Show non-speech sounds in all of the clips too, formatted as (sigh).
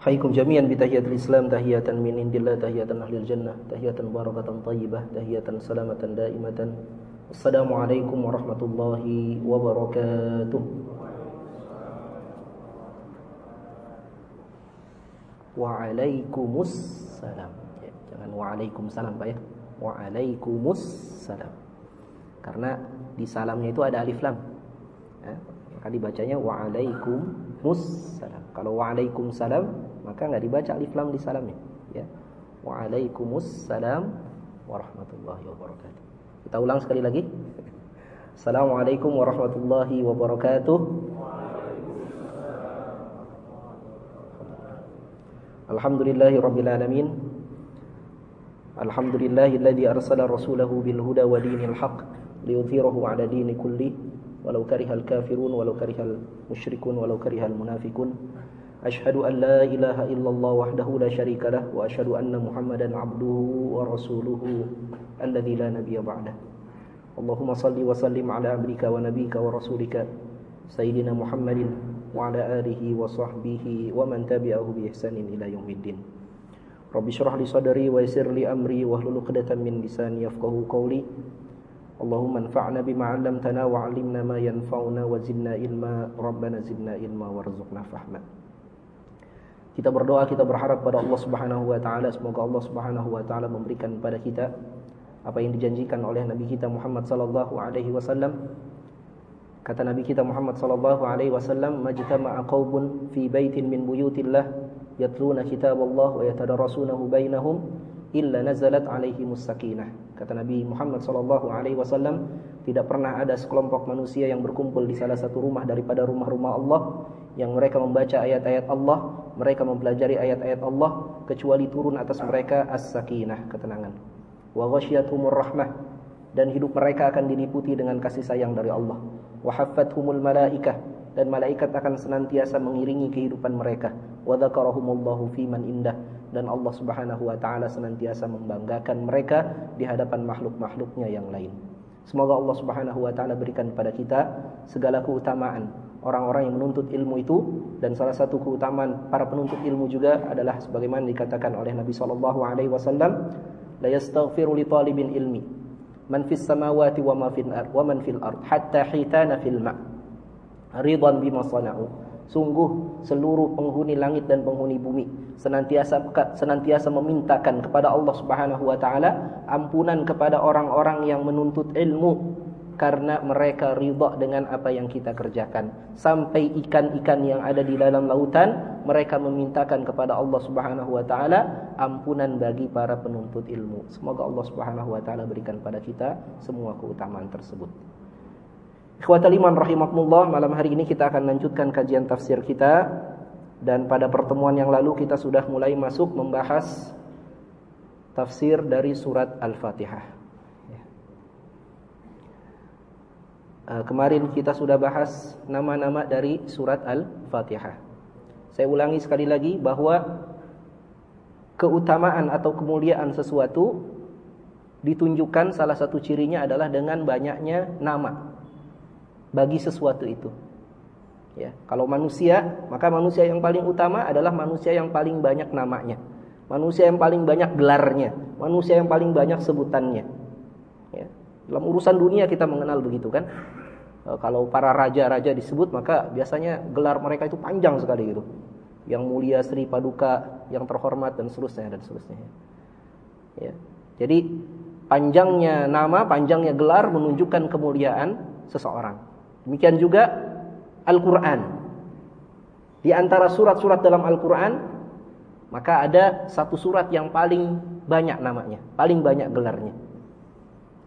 حيكم جميعا بتحية الإسلام تحية من عند الله تحية أهل الجنة تحية مباركة طيبة تحية سلامة دائمة السلام عليكم ورحمة الله وبركاته Waalaikumsalam ya, Jangan waalaikumsalam Pak ya Waalaikumsalam Karena di salamnya itu ada alif lam ya, Maka dibacanya Waalaikumsalam Kalau waalaikumsalam maka nggak dibaca alif lam di salamnya ya. Waalaikumsalam Warahmatullahi wabarakatuh. Kita ulang sekali lagi. Assalamualaikum warahmatullahi wabarakatuh. Alhamdulillahi Rabbil Alamin. Alhamdulillahilladzi arsala rasulahu bil huda wa dinil haq liyudhhirahu 'ala dini kulli. Walau karihal kafirun walau karihal musyrikun walau karihal munafikun Ashhadu an la ilaha illallah wahdahu la syarika lah wa ashhadu anna Muhammadan 'abduhu wa rasuluhu alladzi la nabiyya ba'dah Allahumma salli wa sallim 'ala 'abdika wa nabiyyika wa rasulika sayyidina Muhammadin وعلى آله وصحبه ومن تبعه بإحسان إلى يوم الدين رب اشرح لي صدري ويسر لي أمري واحلل عقدة من لساني يفقهوا قولي اللهم انفعنا بما علمتنا وعلمنا ما ينفعنا وزدنا علما ربنا زدنا علما وارزقنا فهما kita berdoa, kita berharap pada Allah Subhanahu wa taala. Semoga Allah Subhanahu wa taala memberikan kepada kita apa yang dijanjikan oleh Nabi kita Muhammad sallallahu alaihi wasallam. Kata Nabi kita Muhammad sallallahu alaihi wasallam, "Majtama'a qaumun fi baitin min buyutillah yatluna kitaballah wa yatadarrasunahu bainahum illa nazalat alaihimus sakinah." Kata Nabi Muhammad sallallahu alaihi wasallam, tidak pernah ada sekelompok manusia yang berkumpul di salah satu rumah daripada rumah-rumah Allah yang mereka membaca ayat-ayat Allah, mereka mempelajari ayat-ayat Allah kecuali turun atas mereka as-sakinah, ketenangan. Wa ghasyiyatuhumur rahmah dan hidup mereka akan diliputi dengan kasih sayang dari Allah wahaffathumul malaikah dan malaikat akan senantiasa mengiringi kehidupan mereka wa dzakarahumullahu fiman indah dan Allah Subhanahu wa taala senantiasa membanggakan mereka di hadapan makhluk-makhluknya yang lain. Semoga Allah Subhanahu wa taala berikan kepada kita segala keutamaan orang-orang yang menuntut ilmu itu dan salah satu keutamaan para penuntut ilmu juga adalah sebagaimana dikatakan oleh Nabi sallallahu alaihi wasallam la yastaghfiru li talibin ilmi man fis samawati wa ma fil ard wa man fil ard hatta hitana fil ma ridan bima sana'u sungguh seluruh penghuni langit dan penghuni bumi senantiasa senantiasa memintakan kepada Allah Subhanahu wa taala ampunan kepada orang-orang yang menuntut ilmu karena mereka ridha dengan apa yang kita kerjakan. Sampai ikan-ikan yang ada di dalam lautan mereka memintakan kepada Allah Subhanahu wa taala ampunan bagi para penuntut ilmu. Semoga Allah Subhanahu wa taala berikan pada kita semua keutamaan tersebut Ikhwatal iman rahimakumullah malam hari ini kita akan lanjutkan kajian tafsir kita. Dan pada pertemuan yang lalu kita sudah mulai masuk membahas tafsir dari surat Al-Fatihah. Uh, kemarin kita sudah bahas nama-nama dari surat Al-Fatihah. Saya ulangi sekali lagi bahwa keutamaan atau kemuliaan sesuatu ditunjukkan salah satu cirinya adalah dengan banyaknya nama bagi sesuatu itu. Ya, kalau manusia, maka manusia yang paling utama adalah manusia yang paling banyak namanya. Manusia yang paling banyak gelarnya, manusia yang paling banyak sebutannya. Ya. Dalam urusan dunia kita mengenal begitu kan. E, kalau para raja-raja disebut maka biasanya gelar mereka itu panjang sekali gitu. Yang mulia Sri Paduka, yang terhormat dan seterusnya dan seterusnya. Ya. Jadi panjangnya nama, panjangnya gelar menunjukkan kemuliaan seseorang. Demikian juga Al-Qur'an. Di antara surat-surat dalam Al-Qur'an maka ada satu surat yang paling banyak namanya, paling banyak gelarnya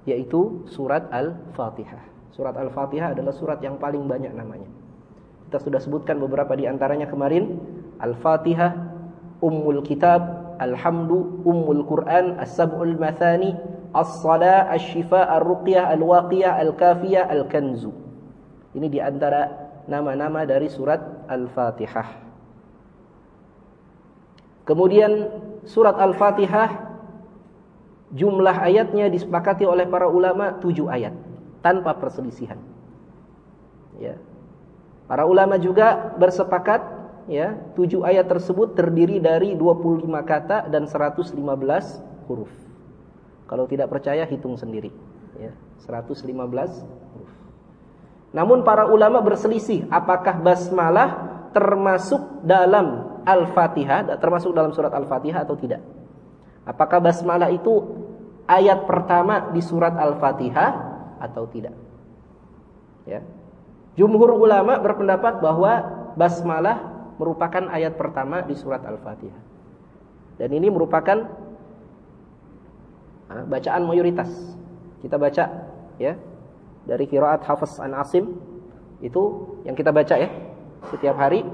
yaitu surat Al-Fatihah. Surat Al-Fatihah adalah surat yang paling banyak namanya. Kita sudah sebutkan beberapa di antaranya kemarin. Al-Fatihah, Ummul Kitab, Alhamdu, Ummul Quran, As-Sab'ul Mathani, As-Salah, As-Shifa, Ar-Ruqyah, Al-Waqiyah, Al-Kafiyah, Al-Kanzu. Ini di antara nama-nama dari surat Al-Fatihah. Kemudian surat Al-Fatihah Jumlah ayatnya disepakati oleh para ulama tujuh ayat tanpa perselisihan. Ya. Para ulama juga bersepakat ya, 7 ayat tersebut terdiri dari 25 kata dan 115 huruf. Kalau tidak percaya hitung sendiri, ya. 115 huruf. Namun para ulama berselisih apakah basmalah termasuk dalam Al-Fatihah, termasuk dalam surat Al-Fatihah atau tidak. Apakah basmalah itu ayat pertama di surat Al-Fatihah atau tidak? Ya. Jumhur ulama berpendapat bahwa basmalah merupakan ayat pertama di surat Al-Fatihah. Dan ini merupakan ah, bacaan mayoritas. Kita baca ya dari kiraat Hafiz an Asim itu yang kita baca ya setiap hari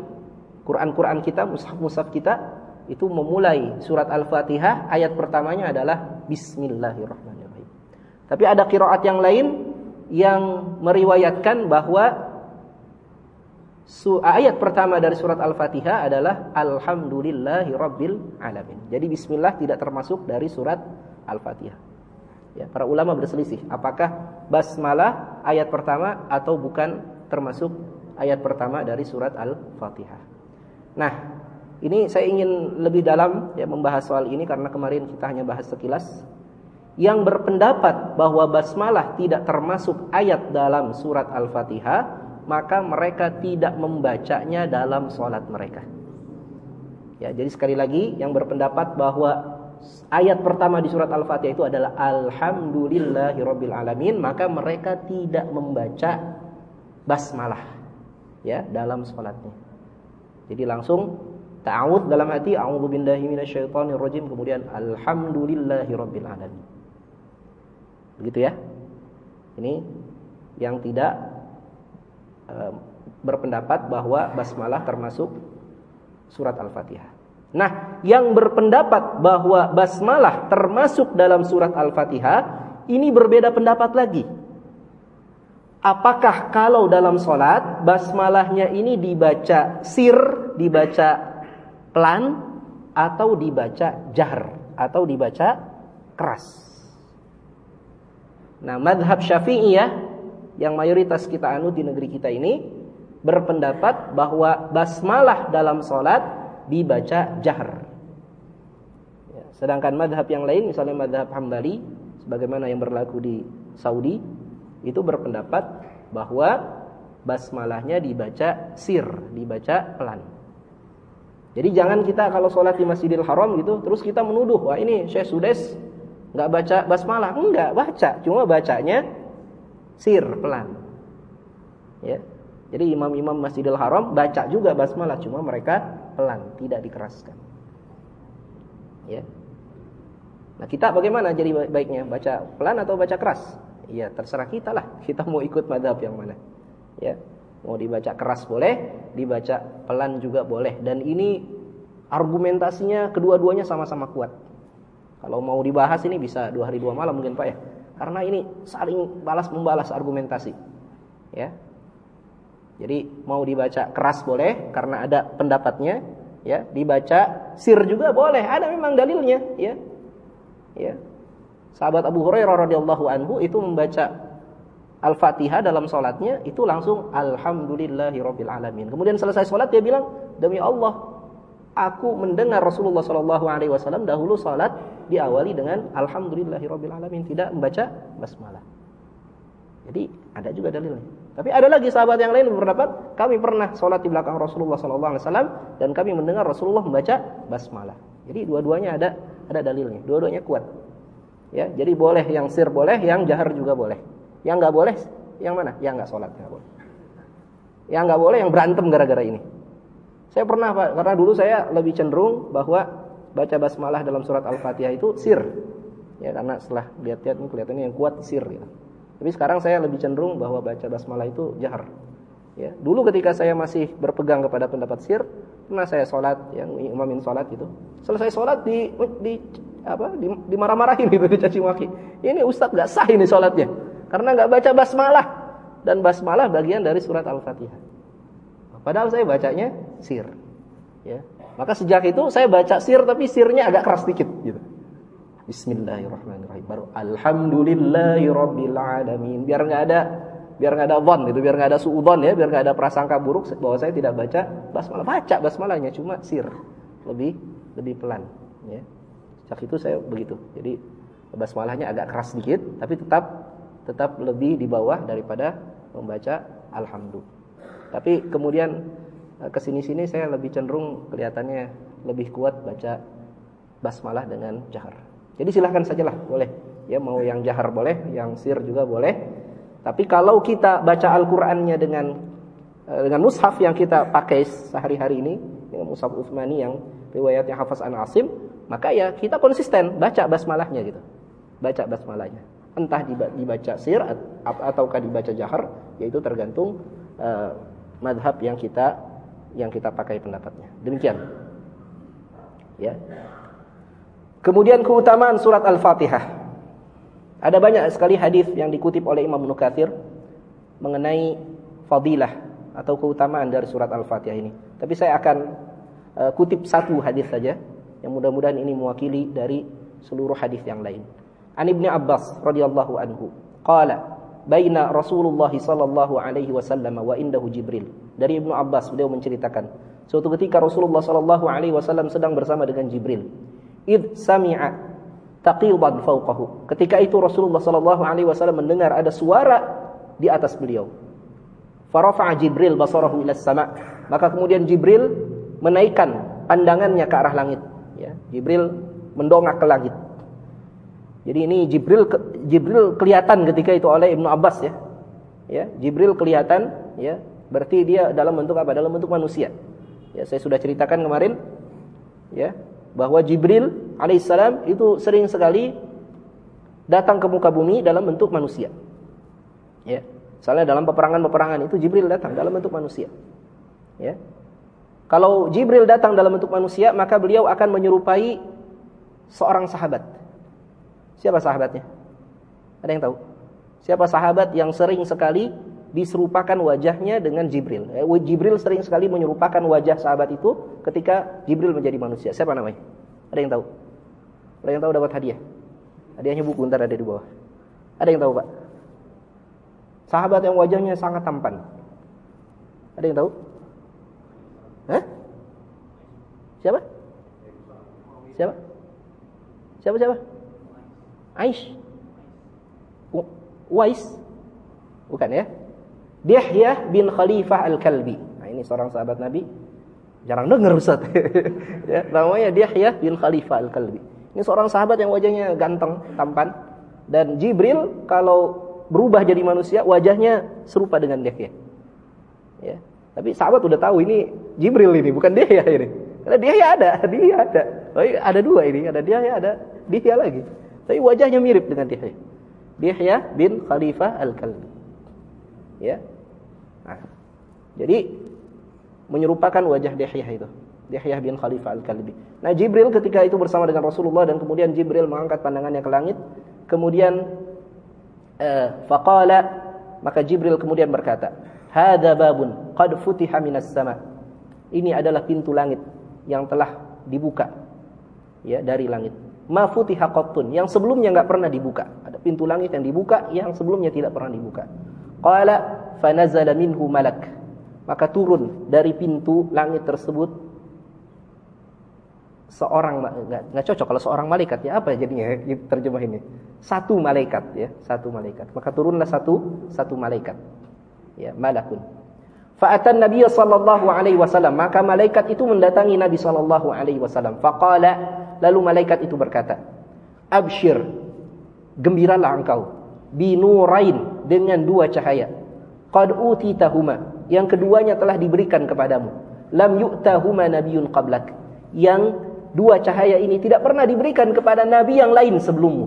Quran-Quran kita, mushaf-mushaf kita itu memulai surat Al-Fatihah ayat pertamanya adalah Bismillahirrahmanirrahim. Tapi ada kiraat yang lain yang meriwayatkan bahwa ayat pertama dari surat Al-Fatihah adalah Alhamdulillahirabbil alamin. Jadi bismillah tidak termasuk dari surat Al-Fatihah. Ya, para ulama berselisih apakah basmalah ayat pertama atau bukan termasuk ayat pertama dari surat Al-Fatihah. Nah, ini saya ingin lebih dalam ya membahas soal ini karena kemarin kita hanya bahas sekilas. Yang berpendapat bahwa basmalah tidak termasuk ayat dalam surat Al-Fatihah, maka mereka tidak membacanya dalam sholat mereka. Ya, jadi sekali lagi yang berpendapat bahwa ayat pertama di surat Al-Fatihah itu adalah Alhamdulillahirabbil alamin, maka mereka tidak membaca basmalah ya dalam sholatnya. Jadi langsung ta'awud dalam hati a'udzu billahi rajim kemudian alhamdulillahirabbil alamin. Begitu ya. Ini yang tidak e, berpendapat bahwa basmalah termasuk surat Al-Fatihah. Nah, yang berpendapat bahwa basmalah termasuk dalam surat Al-Fatihah ini berbeda pendapat lagi. Apakah kalau dalam sholat basmalahnya ini dibaca sir, dibaca pelan, atau dibaca jahar, atau dibaca keras? Nah, madhab syafi'iyah yang mayoritas kita anut di negeri kita ini berpendapat bahwa basmalah dalam sholat dibaca jahar. Ya, sedangkan madhab yang lain, misalnya madhab hambali, sebagaimana yang berlaku di Saudi, itu berpendapat bahwa basmalahnya dibaca sir, dibaca pelan. Jadi jangan kita kalau sholat di Masjidil Haram gitu, terus kita menuduh, wah ini Syekh Sudes nggak baca basmalah, enggak baca, cuma bacanya sir pelan. Ya. Jadi imam-imam Masjidil Haram baca juga basmalah, cuma mereka pelan, tidak dikeraskan. Ya. Nah kita bagaimana jadi baiknya? Baca pelan atau baca keras? ya terserah kita lah (laughs) kita mau ikut madhab yang mana ya mau dibaca keras boleh dibaca pelan juga boleh dan ini argumentasinya kedua-duanya sama-sama kuat kalau mau dibahas ini bisa dua hari dua malam mungkin pak ya karena ini saling balas membalas argumentasi ya jadi mau dibaca keras boleh karena ada pendapatnya ya dibaca sir juga boleh ada memang dalilnya ya ya Sahabat Abu Hurairah radhiyallahu anhu itu membaca Al-Fatihah dalam sholatnya itu langsung Alhamdulillahirabbil alamin. Kemudian selesai sholat dia bilang demi Allah aku mendengar Rasulullah Shallallahu Alaihi Wasallam dahulu sholat diawali dengan Alhamdulillahirabbil alamin tidak membaca basmalah. Jadi ada juga dalilnya. Tapi ada lagi sahabat yang lain berpendapat kami pernah sholat di belakang Rasulullah Wasallam dan kami mendengar Rasulullah membaca basmalah. Jadi dua-duanya ada ada dalilnya, dua-duanya kuat. Ya, jadi boleh yang sir boleh, yang jahar juga boleh. Yang nggak boleh, yang mana? Yang nggak sholat nggak boleh. Yang nggak boleh, yang berantem gara-gara ini. Saya pernah pak, karena dulu saya lebih cenderung bahwa baca basmalah dalam surat al-fatihah itu sir. Ya, karena setelah lihat-lihat ini kelihatannya yang kuat sir. Gitu. Tapi sekarang saya lebih cenderung bahwa baca basmalah itu jahar. Ya, dulu ketika saya masih berpegang kepada pendapat sir, pernah saya sholat yang imamin sholat itu. Selesai sholat di, di apa dimarah-marahin gitu (laughs) dicaci maki. Ini ustaz nggak sah ini sholatnya karena nggak baca basmalah dan basmalah bagian dari surat al-fatihah. Padahal saya bacanya sir. Ya. Maka sejak itu saya baca sir tapi sirnya agak keras dikit. Bismillahirrahmanirrahim. Baru alhamdulillahirabbil alamin. Biar nggak ada biar nggak ada von itu biar nggak ada suudon ya biar nggak ada prasangka buruk bahwa saya tidak baca basmalah baca basmalahnya cuma sir lebih lebih pelan ya sejak itu saya begitu jadi basmalahnya agak keras sedikit tapi tetap tetap lebih di bawah daripada membaca alhamdulillah tapi kemudian eh, ke sini-sini saya lebih cenderung kelihatannya lebih kuat baca basmalah dengan jahar jadi silahkan sajalah boleh ya mau yang jahar boleh yang sir juga boleh tapi kalau kita baca Al-Qur'annya dengan eh, dengan mushaf yang kita pakai sehari-hari ini, dengan mushaf Utsmani yang riwayatnya Hafaz An Asim, maka ya kita konsisten baca basmalahnya gitu. Baca basmalahnya. Entah dibaca sir ataukah dibaca jahar, yaitu tergantung uh, madhab yang kita yang kita pakai pendapatnya. Demikian. Ya. Kemudian keutamaan surat Al-Fatihah. Ada banyak sekali hadis yang dikutip oleh Imam Nukathir mengenai fadilah atau keutamaan dari surat Al-Fatihah ini. Tapi saya akan uh, kutip satu hadis saja yang mudah-mudahan ini mewakili dari seluruh hadis yang lain. An Ibnu Abbas radhiyallahu anhu qala baina Rasulullah sallallahu alaihi wasallam wa indahu Jibril. Dari Ibnu Abbas beliau menceritakan suatu ketika Rasulullah sallallahu alaihi wasallam sedang bersama dengan Jibril. Id sami'a taqidan fawqahu. Ketika itu Rasulullah sallallahu alaihi wasallam mendengar ada suara di atas beliau. Farafa'a Jibril basarahu ila sama. Maka kemudian Jibril menaikkan pandangannya ke arah langit, ya. Jibril mendongak ke langit. Jadi ini Jibril Jibril kelihatan ketika itu oleh Ibnu Abbas ya. Ya, Jibril kelihatan ya, berarti dia dalam bentuk apa? Dalam bentuk manusia. Ya, saya sudah ceritakan kemarin ya, bahwa Jibril alaihissalam itu sering sekali datang ke muka bumi dalam bentuk manusia. Ya. Misalnya dalam peperangan-peperangan itu Jibril datang dalam bentuk manusia. Ya. Kalau Jibril datang dalam bentuk manusia, maka beliau akan menyerupai seorang sahabat. Siapa sahabatnya? Ada yang tahu? Siapa sahabat yang sering sekali diserupakan wajahnya dengan Jibril. Eh, Jibril sering sekali menyerupakan wajah sahabat itu ketika Jibril menjadi manusia. Siapa namanya? Ada yang tahu? Ada yang tahu dapat hadiah? Hadiahnya buku ntar ada di bawah. Ada yang tahu pak? Sahabat yang wajahnya sangat tampan. Ada yang tahu? Hah? Siapa? Siapa? Siapa siapa? Aish. Wais. Bukan ya? Dihyah bin Khalifah Al-Kalbi. Nah, ini seorang sahabat Nabi. Jarang dengar Ustaz. (laughs) ya, namanya Dihyah bin Khalifah Al-Kalbi. Ini seorang sahabat yang wajahnya ganteng, tampan. Dan Jibril kalau berubah jadi manusia, wajahnya serupa dengan Dihyah. Ya. Tapi sahabat udah tahu ini Jibril ini, bukan Dihyah ini. Karena Dihyah ada, (laughs) dia ada. Oh, ada dua ini, ada Dihyah, ada Dihyah lagi. Tapi wajahnya mirip dengan Dihyah. Dihyah bin Khalifah Al-Kalbi. Ya, Nah, jadi menyerupakan wajah Dihyah itu. Dihyah bin Khalifah Al-Kalbi. Nah, Jibril ketika itu bersama dengan Rasulullah dan kemudian Jibril mengangkat pandangannya ke langit, kemudian uh, faqala maka Jibril kemudian berkata, "Hadza babun qad futiha minas sama." Ini adalah pintu langit yang telah dibuka ya dari langit. Ma futiha qattun yang sebelumnya enggak pernah dibuka. Ada pintu langit yang dibuka yang sebelumnya tidak pernah dibuka. Qala fanazala minhu malak. Maka turun dari pintu langit tersebut seorang enggak cocok kalau seorang malaikat. Ya apa jadinya terjemah ini? Satu malaikat ya satu malaikat. Maka turunlah satu satu malaikat. Ya malakun. Fa'atan nabiy sallallahu alaihi wasallam. Maka malaikat itu mendatangi nabi sallallahu alaihi wasallam. Faqala lalu malaikat itu berkata abshir gembiralah engkau. Binurain dengan dua cahaya. Qad utitahuma. Yang keduanya telah diberikan kepadamu. Lam yu'tahuma nabiyyun qablak. Yang dua cahaya ini tidak pernah diberikan kepada nabi yang lain sebelummu.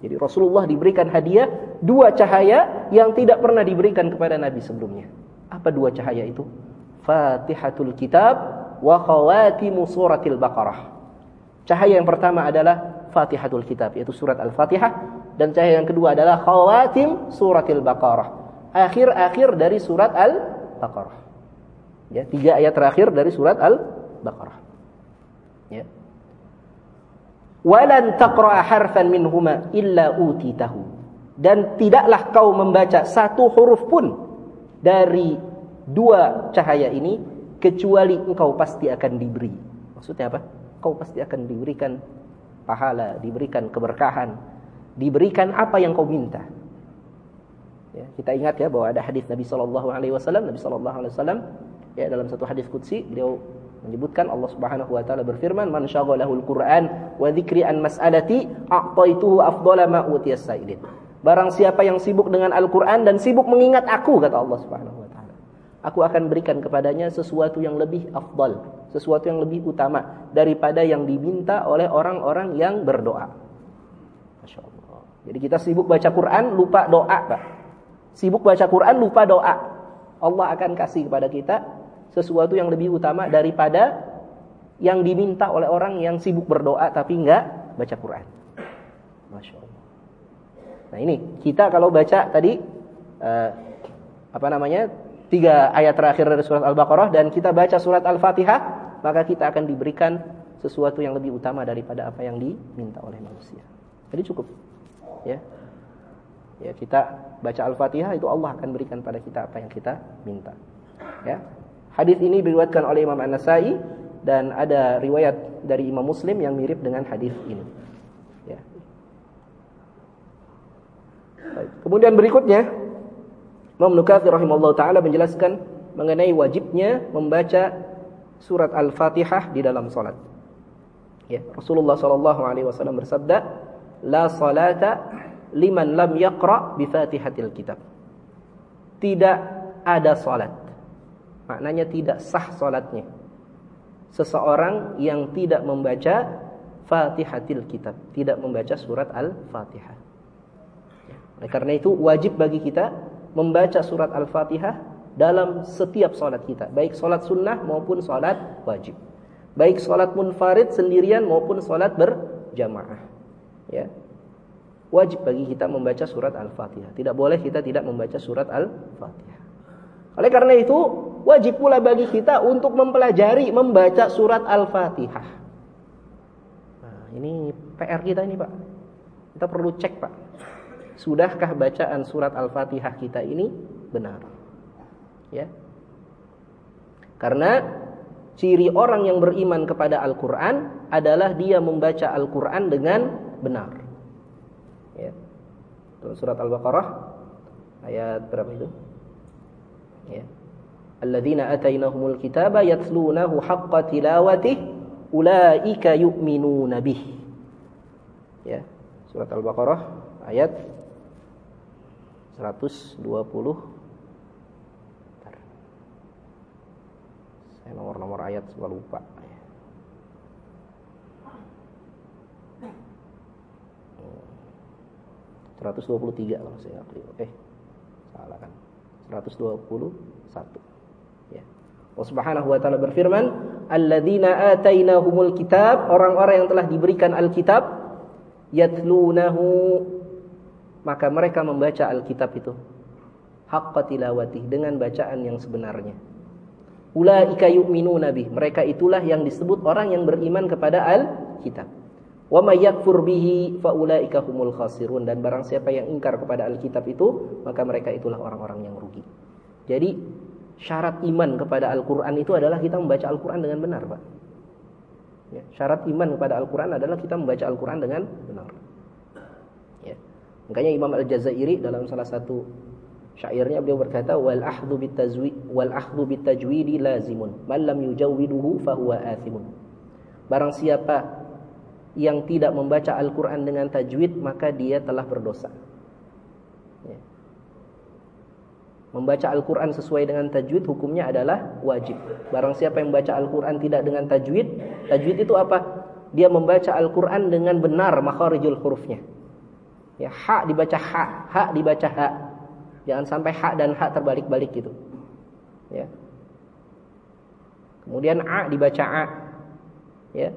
Jadi Rasulullah diberikan hadiah dua cahaya yang tidak pernah diberikan kepada nabi sebelumnya. Apa dua cahaya itu? Fatihatul Kitab wa khawatimu suratil Baqarah. Cahaya yang pertama adalah Fatihatul Kitab yaitu surat Al-Fatihah dan cahaya yang kedua adalah khawatim suratil Baqarah. Akhir-akhir dari surat Al-Baqarah. Ya, tiga ayat terakhir dari surat Al-Baqarah. Ya. Walan taqra'a harfan minhuma illa utitahu. dan tidaklah kau membaca satu huruf pun dari dua cahaya ini kecuali engkau pasti akan diberi. Maksudnya apa? Kau pasti akan diberikan pahala, diberikan keberkahan, diberikan apa yang kau minta. Ya, kita ingat ya bahwa ada hadis Nabi Shallallahu Alaihi Wasallam. Nabi Shallallahu Alaihi Wasallam ya dalam satu hadis qudsi beliau menyebutkan Allah Subhanahu Wa Taala berfirman, "Man syaghalahul Quran wa dzikri an mas'alati, a'taituhu afdhala ma utiyas sa'ilin." Barang siapa yang sibuk dengan Al-Quran dan sibuk mengingat aku, kata Allah Subhanahu Wa Taala, aku akan berikan kepadanya sesuatu yang lebih afdal, sesuatu yang lebih utama daripada yang diminta oleh orang-orang yang berdoa. Masya Allah. Jadi kita sibuk baca Quran, lupa doa, Pak. Sibuk baca Quran lupa doa. Allah akan kasih kepada kita sesuatu yang lebih utama daripada yang diminta oleh orang yang sibuk berdoa tapi enggak baca Quran. Masya Allah. Nah ini kita kalau baca tadi uh, apa namanya tiga ayat terakhir dari surat Al-Baqarah dan kita baca surat Al-Fatihah maka kita akan diberikan sesuatu yang lebih utama daripada apa yang diminta oleh manusia. Jadi cukup. Ya. Ya, kita baca Al-Fatihah itu Allah akan berikan pada kita apa yang kita minta. Ya. Hadis ini diriwayatkan oleh Imam An-Nasa'i dan ada riwayat dari Imam Muslim yang mirip dengan hadis ini. Ya. Kemudian berikutnya Imam Nukathir rahimahullah taala menjelaskan mengenai wajibnya membaca surat Al-Fatihah di dalam salat. Ya, Rasulullah wasallam bersabda, "La salata liman lam yaqra bi Fatihatil kitab. Tidak ada salat. Maknanya tidak sah salatnya. Seseorang yang tidak membaca Fatihatil kitab, tidak membaca surat Al-Fatihah. Oleh karena itu wajib bagi kita membaca surat Al-Fatihah dalam setiap salat kita, baik salat sunnah maupun salat wajib. Baik salat munfarid sendirian maupun salat berjamaah. Ya wajib bagi kita membaca surat Al-Fatihah. Tidak boleh kita tidak membaca surat Al-Fatihah. Oleh karena itu, wajib pula bagi kita untuk mempelajari membaca surat Al-Fatihah. Nah, ini PR kita ini, Pak. Kita perlu cek, Pak. Sudahkah bacaan surat Al-Fatihah kita ini benar? Ya. Karena ciri orang yang beriman kepada Al-Qur'an adalah dia membaca Al-Qur'an dengan benar. Surat Al-Baqarah ayat berapa itu? Ya. Alladzina atainahumul kitaba yatlunahu haqqa tilawatih ulaika yu'minuna bih. Ya. Surat Al-Baqarah ayat 120 Saya nomor-nomor ayat selalu lupa. 123 kalau saya keliru. Eh, salah kan. 121. Ya. Allah Subhanahu wa taala berfirman, "Alladzina atainahumul kitab", orang-orang yang telah diberikan Alkitab, yatlunahu maka mereka membaca Alkitab itu haqqa tilawati dengan bacaan yang sebenarnya. Ulaika yu'minuna bih. Mereka itulah yang disebut orang yang beriman kepada Alkitab. Wa may yakfur bihi faulaika humul khasirun dan barang siapa yang ingkar kepada Alkitab itu maka mereka itulah orang-orang yang rugi. Jadi syarat iman kepada Al-Qur'an itu adalah kita membaca Al-Qur'an dengan benar, Pak. Ya, syarat iman kepada Al-Qur'an adalah kita membaca Al-Qur'an dengan benar. Ya. Makanya Imam Al-Jazairi dalam salah satu syairnya beliau berkata wal ahdhu bitajwid wal ahdhu bitajwidi lazimun man lam yujawwiduhu fahuwa athimun. Barang siapa yang tidak membaca Al-Quran dengan tajwid maka dia telah berdosa. Ya. Membaca Al-Quran sesuai dengan tajwid hukumnya adalah wajib. Barang siapa yang membaca Al-Quran tidak dengan tajwid, tajwid itu apa? Dia membaca Al-Quran dengan benar makharijul hurufnya. Ya, ha dibaca ha, ha dibaca ha. Jangan sampai ha dan ha terbalik-balik gitu. Ya. Kemudian a dibaca a. Ya.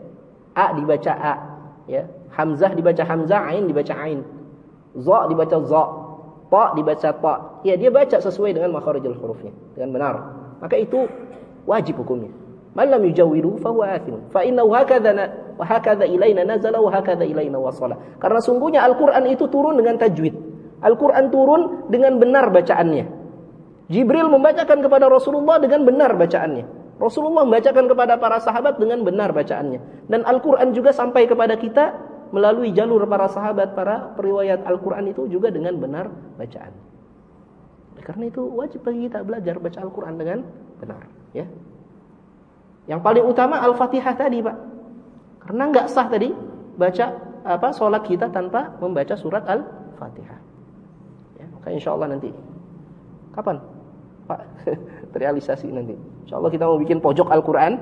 A dibaca A, ya. Hamzah dibaca Hamzah, Ain dibaca Ain. Za dibaca Za. Ta dibaca Ta. Ya, dia baca sesuai dengan makharijul hurufnya, dengan benar. Maka itu wajib hukumnya. Man lam yujawwidu fa huwa athim. Fa innahu hakadha wa hakadha ilaina nazala wa hakadha ilaina wasala. Karena sungguhnya Al-Qur'an itu turun dengan tajwid. Al-Quran turun dengan benar bacaannya. Jibril membacakan kepada Rasulullah dengan benar bacaannya. Rasulullah membacakan kepada para sahabat dengan benar bacaannya. Dan Al-Quran juga sampai kepada kita melalui jalur para sahabat, para periwayat Al-Quran itu juga dengan benar bacaan. Karena itu wajib bagi kita belajar baca Al-Quran dengan benar. Ya. Yang paling utama Al-Fatihah tadi Pak. Karena nggak sah tadi baca apa sholat kita tanpa membaca surat Al-Fatihah. Ya, maka insya Allah nanti. Kapan? Pak, (laughs) terrealisasi nanti. Insya Allah kita mau bikin pojok Al-Quran.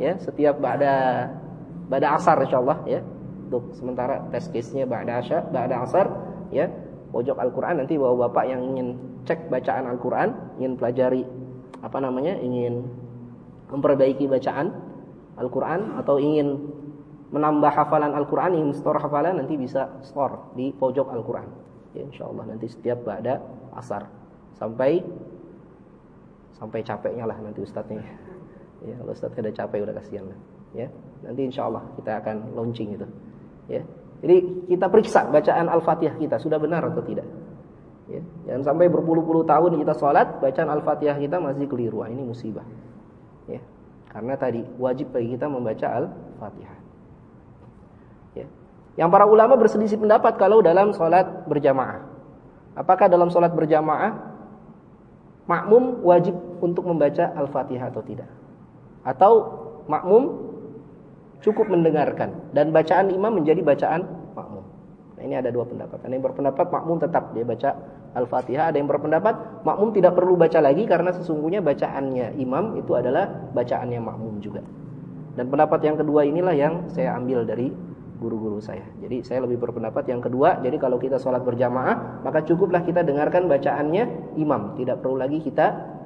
Ya, setiap pada pada asar insya Allah ya. Untuk sementara tes case-nya pada asar, pada asar ya. Pojok Al-Quran nanti bawa bapak yang ingin cek bacaan Al-Quran, ingin pelajari apa namanya, ingin memperbaiki bacaan Al-Quran atau ingin menambah hafalan Al-Quran, ingin store hafalan nanti bisa store di pojok Al-Quran. Ya, insya Allah nanti setiap pada asar sampai sampai capeknya lah nanti ustadznya. Ya, kalau ustadz ada capek udah kasihan lah. Ya, nanti insya Allah kita akan launching itu. Ya, jadi kita periksa bacaan Al-Fatihah kita sudah benar atau tidak. Ya, jangan sampai berpuluh-puluh tahun kita sholat bacaan Al-Fatihah kita masih keliru. Ini musibah. Ya, karena tadi wajib bagi kita membaca Al-Fatihah. Ya. Yang para ulama berselisih pendapat kalau dalam sholat berjamaah. Apakah dalam sholat berjamaah makmum wajib untuk membaca Al-Fatihah atau tidak? Atau makmum cukup mendengarkan dan bacaan imam menjadi bacaan makmum. Nah, ini ada dua pendapat. Ada yang berpendapat makmum tetap dia baca Al-Fatihah, ada yang berpendapat makmum tidak perlu baca lagi karena sesungguhnya bacaannya imam itu adalah bacaannya makmum juga. Dan pendapat yang kedua inilah yang saya ambil dari guru-guru saya. Jadi saya lebih berpendapat yang kedua, jadi kalau kita sholat berjamaah, maka cukuplah kita dengarkan bacaannya imam. Tidak perlu lagi kita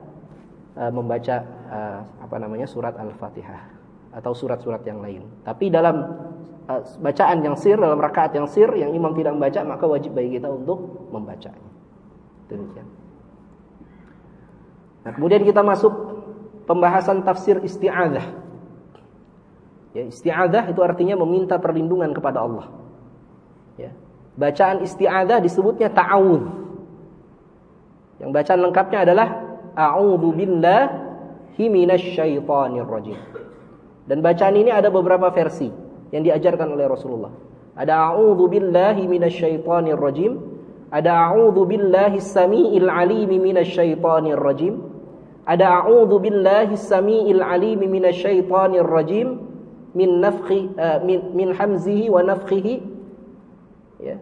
uh, membaca uh, apa namanya surat Al-Fatihah atau surat-surat yang lain. Tapi dalam uh, bacaan yang sir, dalam rakaat yang sir, yang imam tidak membaca, maka wajib bagi kita untuk membacanya. Demikian. Nah, kemudian kita masuk pembahasan tafsir isti'adzah. Ya, isti'adzah itu artinya meminta perlindungan kepada Allah. Ya. Bacaan isti'adzah disebutnya ta'awudz. Yang bacaan lengkapnya adalah a'udzu billahi minasyaitonir rajim. Dan bacaan ini ada beberapa versi yang diajarkan oleh Rasulullah. Ada a'udzu billahi minasyaitonir rajim, ada a'udzu billahi samiil alim minasyaitonir rajim, ada a'udzu billahi samiil alim minasyaitonir rajim min nafkhi uh, min, min hamzihi wa nafkhihi ya.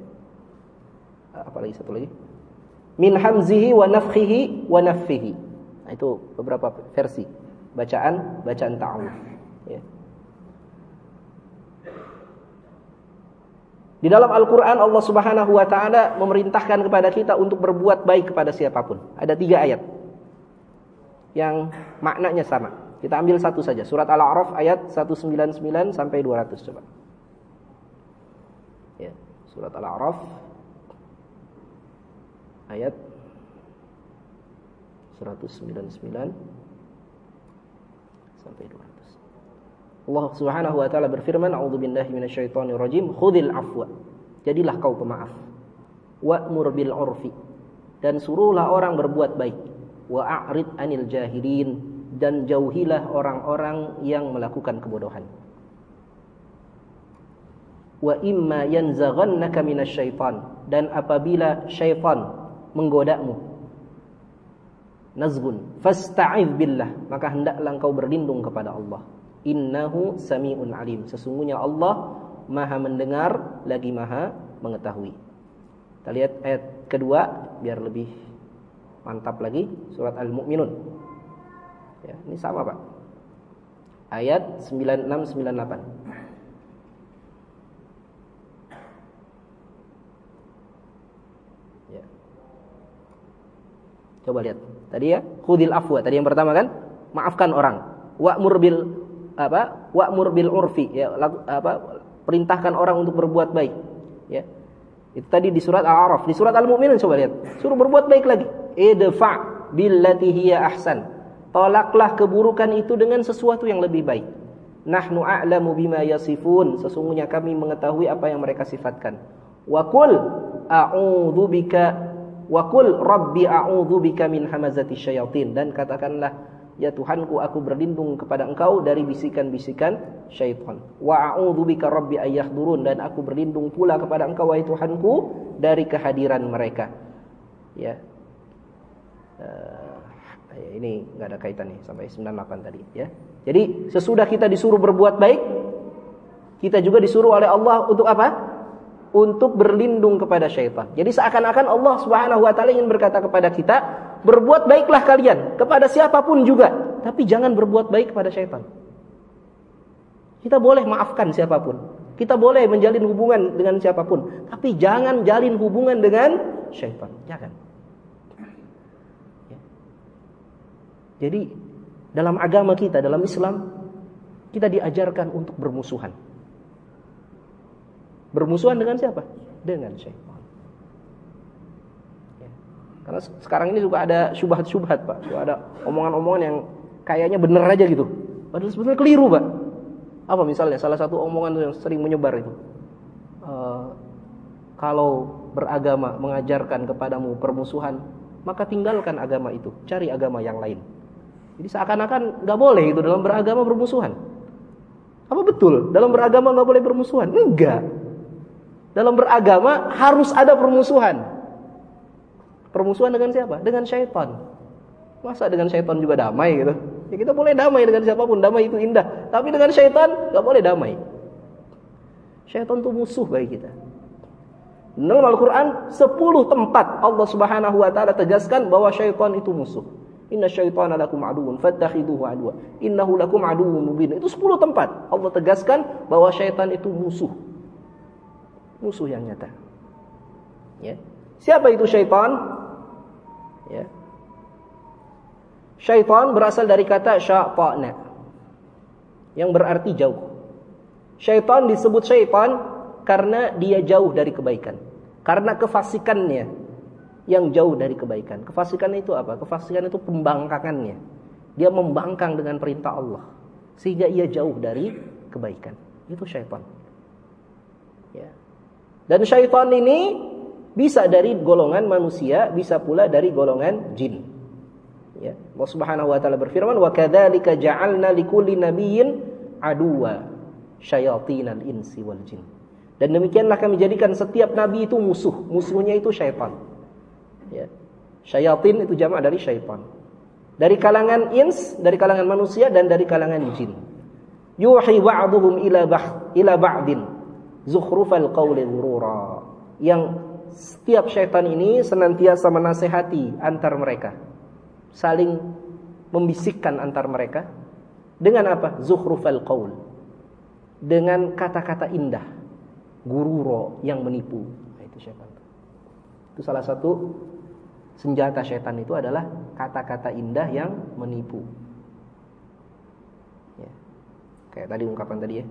Apa lagi satu lagi? Min hamzihi wa nafkhihi wa naffihi. Itu beberapa versi bacaan bacaan ta'awudz. Ya. Di dalam Al-Quran Allah subhanahu wa ta'ala memerintahkan kepada kita untuk berbuat baik kepada siapa pun. Ada tiga ayat. Yang maknanya sama. Kita ambil satu saja. Surat Al-A'raf ayat 199 sampai 200 coba. Ya, surat Al-A'raf ayat 199 sampai 200. Allah Subhanahu wa taala berfirman, "A'udzubillahi minasyaitonir rajim. Khudhil afwa." Jadilah kau pemaaf. Wa'mur bil 'urfi. Dan suruhlah orang berbuat baik. Wa a'rid 'anil jahilin dan jauhilah orang-orang yang melakukan kebodohan. Wa imma yanzaghannaka minasyaiton dan apabila syaitan menggodamu nazgun fasta'iz billah maka hendaklah engkau berlindung kepada Allah Innahu sami'un alim. Sesungguhnya Allah Maha mendengar lagi Maha mengetahui. Kita lihat ayat kedua biar lebih mantap lagi surat Al-Mu'minun. Ya, ini sama, Pak. Ayat 9698. Ya. Coba lihat. Tadi ya, khudil afwa. Tadi yang pertama kan, maafkan orang. Wa'mur bil apa wa'mur bil urfi. Ya apa perintahkan orang untuk berbuat baik. Ya. Itu tadi di surat Al-A'raf. Di surat Al-Mu'minun coba lihat. Suruh berbuat baik lagi. Idfa billati hiya ahsan. Tolaklah keburukan itu dengan sesuatu yang lebih baik. Nahnu a'lamu bima yasifun. Sesungguhnya kami mengetahui apa yang mereka sifatkan. Wa qul a'udzu bika wa qul rabbi a'udzubika min hamazati syayatin. Dan katakanlah ya Tuhanku aku berlindung kepada Engkau dari bisikan-bisikan syaitan. Wa a'udzubika rabbi ayyahdurun dan aku berlindung pula kepada Engkau wahai Tuhanku dari kehadiran mereka. Ya. Uh, ini nggak ada kaitan nih sampai 98 tadi ya. Jadi sesudah kita disuruh berbuat baik kita juga disuruh oleh Allah untuk apa untuk berlindung kepada syaitan. Jadi seakan-akan Allah Subhanahu wa taala ingin berkata kepada kita, berbuat baiklah kalian kepada siapa pun juga, tapi jangan berbuat baik kepada syaitan. Kita boleh maafkan siapa pun. Kita boleh menjalin hubungan dengan siapa pun, tapi jangan jalin hubungan dengan syaitan. Jangan. Ya. Jadi dalam agama kita, dalam Islam, kita diajarkan untuk bermusuhan. Bermusuhan dengan siapa? Dengan syaitan. Ya. Karena sekarang ini juga ada syubhat-syubhat, Pak. Juga ada omongan-omongan yang kayaknya benar aja gitu. Padahal sebetulnya keliru, Pak. Apa misalnya salah satu omongan yang sering menyebar itu. Uh, kalau beragama mengajarkan kepadamu permusuhan, maka tinggalkan agama itu, cari agama yang lain. Jadi seakan-akan nggak boleh itu dalam beragama bermusuhan. Apa betul? Dalam beragama nggak boleh bermusuhan? Enggak. Dalam beragama harus ada permusuhan. Permusuhan dengan siapa? Dengan syaitan. Masa dengan syaitan juga damai gitu? Ya kita boleh damai dengan siapa pun, damai itu indah. Tapi dengan syaitan nggak boleh damai. Syaitan itu musuh bagi kita. Dalam Al-Quran 10 tempat Allah Subhanahu Wa Taala tegaskan bahwa syaitan itu musuh. Inna syaitana lakum aduun fattakhiduhu adwa. Innahu lakum aduun mubin. Itu 10 tempat Allah tegaskan bahwa syaitan itu musuh musuh yang nyata. Ya. Siapa itu syaitan? Ya. Syaitan berasal dari kata syaitana yang berarti jauh. Syaitan disebut syaitan karena dia jauh dari kebaikan. Karena kefasikannya yang jauh dari kebaikan. Kefasikan itu apa? Kefasikan itu pembangkangannya. Dia membangkang dengan perintah Allah sehingga ia jauh dari kebaikan. Itu syaitan. Dan syaitan ini bisa dari golongan manusia, bisa pula dari golongan jin. Ya, Allah Subhanahu wa taala berfirman, "Wa kadzalika ja'alna likulli nabiyyin aduwa syayatinal insi wal jin." Dan demikianlah kami jadikan setiap nabi itu musuh, musuhnya itu syaitan. Ya. Syayatin itu jamak dari syaitan. Dari kalangan ins, dari kalangan manusia dan dari kalangan jin. Yuhi ba'duhum ila bah ila ba'din zukhrufal qawli ghurura. Yang setiap syaitan ini senantiasa menasehati antar mereka. Saling membisikkan antar mereka. Dengan apa? Zukhrufal qaul dengan kata-kata indah. Gururo yang menipu. Nah, itu syaitan. Itu salah satu senjata syaitan itu adalah kata-kata indah yang menipu. Ya. kayak tadi ungkapan tadi ya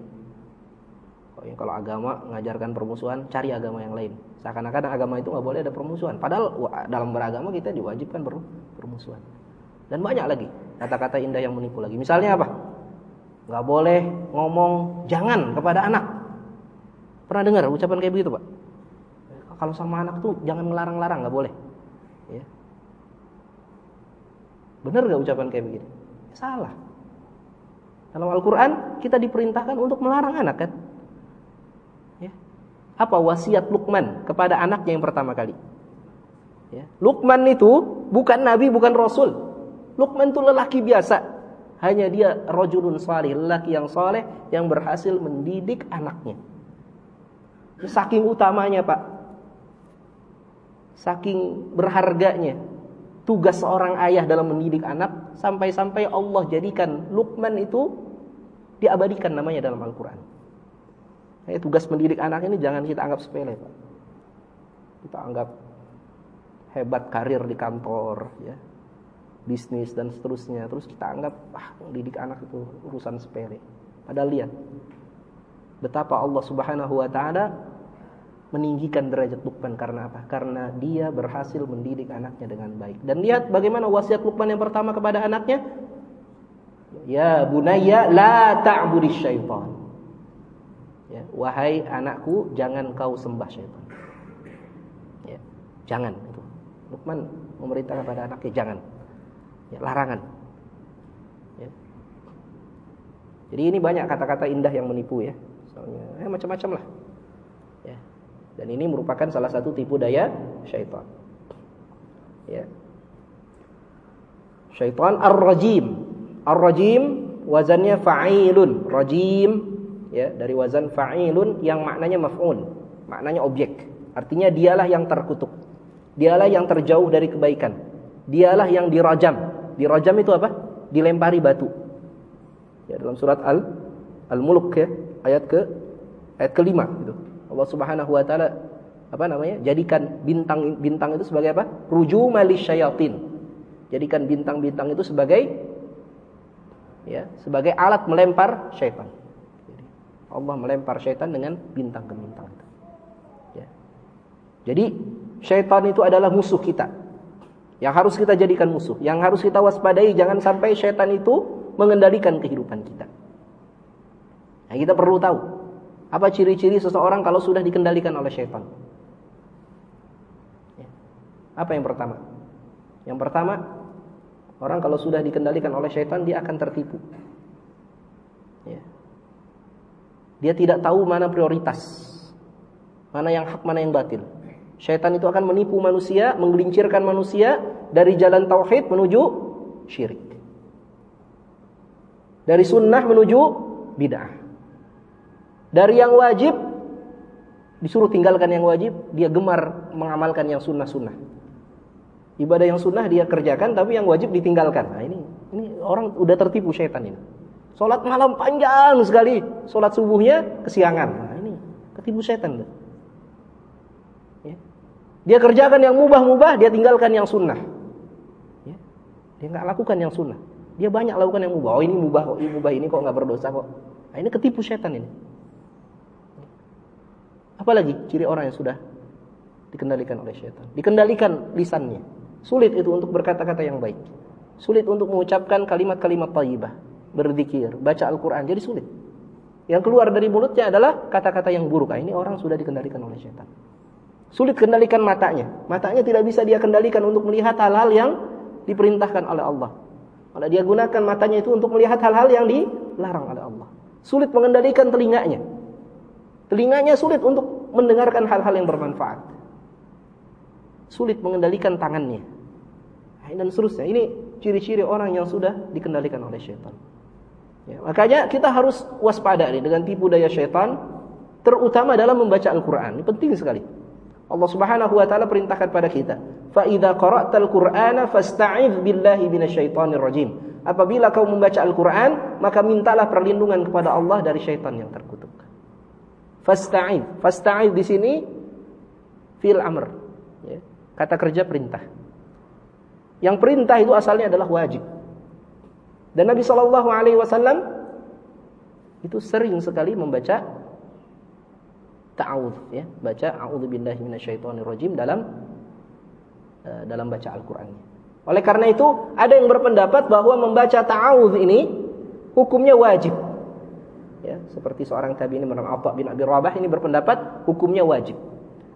kalau agama mengajarkan permusuhan, cari agama yang lain. Seakan-akan agama itu nggak boleh ada permusuhan. Padahal dalam beragama kita diwajibkan ber permusuhan. Dan banyak lagi kata-kata indah yang menipu lagi. Misalnya apa? Nggak boleh ngomong jangan kepada anak. Pernah dengar ucapan kayak begitu, Pak? Kalau sama anak tuh jangan melarang-larang, nggak boleh. Ya. Benar nggak ucapan kayak begini? Salah. Dalam Al-Quran kita diperintahkan untuk melarang anak kan? Apa wasiat Luqman kepada anaknya yang pertama kali. Ya. Luqman itu bukan nabi, bukan rasul. Luqman itu lelaki biasa. Hanya dia rojulun salih, lelaki yang soleh yang berhasil mendidik anaknya. Saking utamanya pak, saking berharganya tugas seorang ayah dalam mendidik anak sampai-sampai Allah jadikan Luqman itu diabadikan namanya dalam Al-Quran. Eh, tugas mendidik anak ini jangan kita anggap sepele, Pak. Kita anggap hebat karir di kantor, ya, bisnis dan seterusnya. Terus kita anggap ah mendidik anak itu urusan sepele. Padahal lihat betapa Allah Subhanahu wa taala meninggikan derajat Luqman karena apa? Karena dia berhasil mendidik anaknya dengan baik. Dan lihat bagaimana wasiat Luqman yang pertama kepada anaknya. Ya bunayya la ta'budis syaitan. Ya, wahai anakku, jangan kau sembah syaitan. Ya, jangan itu. Luqman memerintahkan pada anaknya jangan. Ya, larangan. Ya. Jadi ini banyak kata-kata indah yang menipu ya. Soalnya eh, macam-macam lah. Ya. Dan ini merupakan salah satu tipu daya syaitan. Ya. Syaitan ar-rajim. Ar-rajim wazannya fa'ilun. Rajim ya dari wazan fa'ilun yang maknanya maf'ul, maknanya objek. Artinya dialah yang terkutuk. Dialah yang terjauh dari kebaikan. Dialah yang dirajam. Dirajam itu apa? Dilempari batu. Ya dalam surat Al Al-Mulk ya, ayat ke ayat kelima gitu. Allah Subhanahu wa taala apa namanya? Jadikan bintang-bintang itu sebagai apa? Rujumal syayatin. Jadikan bintang-bintang itu sebagai ya, sebagai alat melempar syaitan. Allah melempar syaitan dengan bintang ke bintang. Ya. Jadi syaitan itu adalah musuh kita. Yang harus kita jadikan musuh, yang harus kita waspadai jangan sampai syaitan itu mengendalikan kehidupan kita. Nah, kita perlu tahu apa ciri-ciri seseorang kalau sudah dikendalikan oleh syaitan. Ya. Apa yang pertama? Yang pertama, orang kalau sudah dikendalikan oleh syaitan dia akan tertipu. Ya. Dia tidak tahu mana prioritas. Mana yang hak, mana yang batil. Syaitan itu akan menipu manusia, menggelincirkan manusia dari jalan tauhid menuju syirik. Dari sunnah menuju bid'ah. Dari yang wajib disuruh tinggalkan yang wajib, dia gemar mengamalkan yang sunnah-sunnah. Ibadah yang sunnah dia kerjakan, tapi yang wajib ditinggalkan. Nah ini, ini orang udah tertipu syaitan ini. Sholat malam panjang sekali, sholat subuhnya kesiangan. Nah ini ketipu syaitan. Ya. Dia kerjakan yang mubah-mubah, dia tinggalkan yang sunnah. Ya. Dia nggak lakukan yang sunnah. Dia banyak lakukan yang mubah. Oh ini mubah kok, ini mubah ini kok nggak berdosa kok. Nah ini ketipu syaitan ini. Apalagi ciri orang yang sudah dikendalikan oleh syaitan. Dikendalikan lisannya. Sulit itu untuk berkata-kata yang baik. Sulit untuk mengucapkan kalimat-kalimat thayyibah, berzikir, baca Al-Qur'an jadi sulit. Yang keluar dari mulutnya adalah kata-kata yang buruk. Nah, ini orang sudah dikendalikan oleh syaitan. Sulit kendalikan matanya. Matanya tidak bisa dia kendalikan untuk melihat hal-hal yang diperintahkan oleh Allah. Kalau dia gunakan matanya itu untuk melihat hal-hal yang dilarang oleh Allah. Sulit mengendalikan telinganya. Telinganya sulit untuk mendengarkan hal-hal yang bermanfaat. Sulit mengendalikan tangannya. Dan seterusnya. Ini ciri-ciri orang yang sudah dikendalikan oleh syaitan. Ya, makanya kita harus waspada nih dengan tipu daya syaitan. Terutama dalam membaca Al-Quran. Ini penting sekali. Allah Subhanahu wa taala perintahkan pada kita, "Fa idza qara'tal Qur'ana fasta'idz billahi minasyaitonir rajim." Apabila kau membaca Al-Qur'an, maka mintalah perlindungan kepada Allah dari syaitan yang terkutuk. Fasta'id. Fasta'id di sini fil amr. Ya. Kata kerja perintah. Yang perintah itu asalnya adalah wajib. Dan Nabi Shallallahu Alaihi Wasallam itu sering sekali membaca ta'awudz ya, baca a'udzubillahi minasyaitonirrajim dalam uh, dalam baca Al-Qur'an. Oleh karena itu, ada yang berpendapat bahwa membaca ta'awudz ini hukumnya wajib. Ya, seperti seorang tabi'in bernama Atha bin Abi Rabah ini berpendapat hukumnya wajib.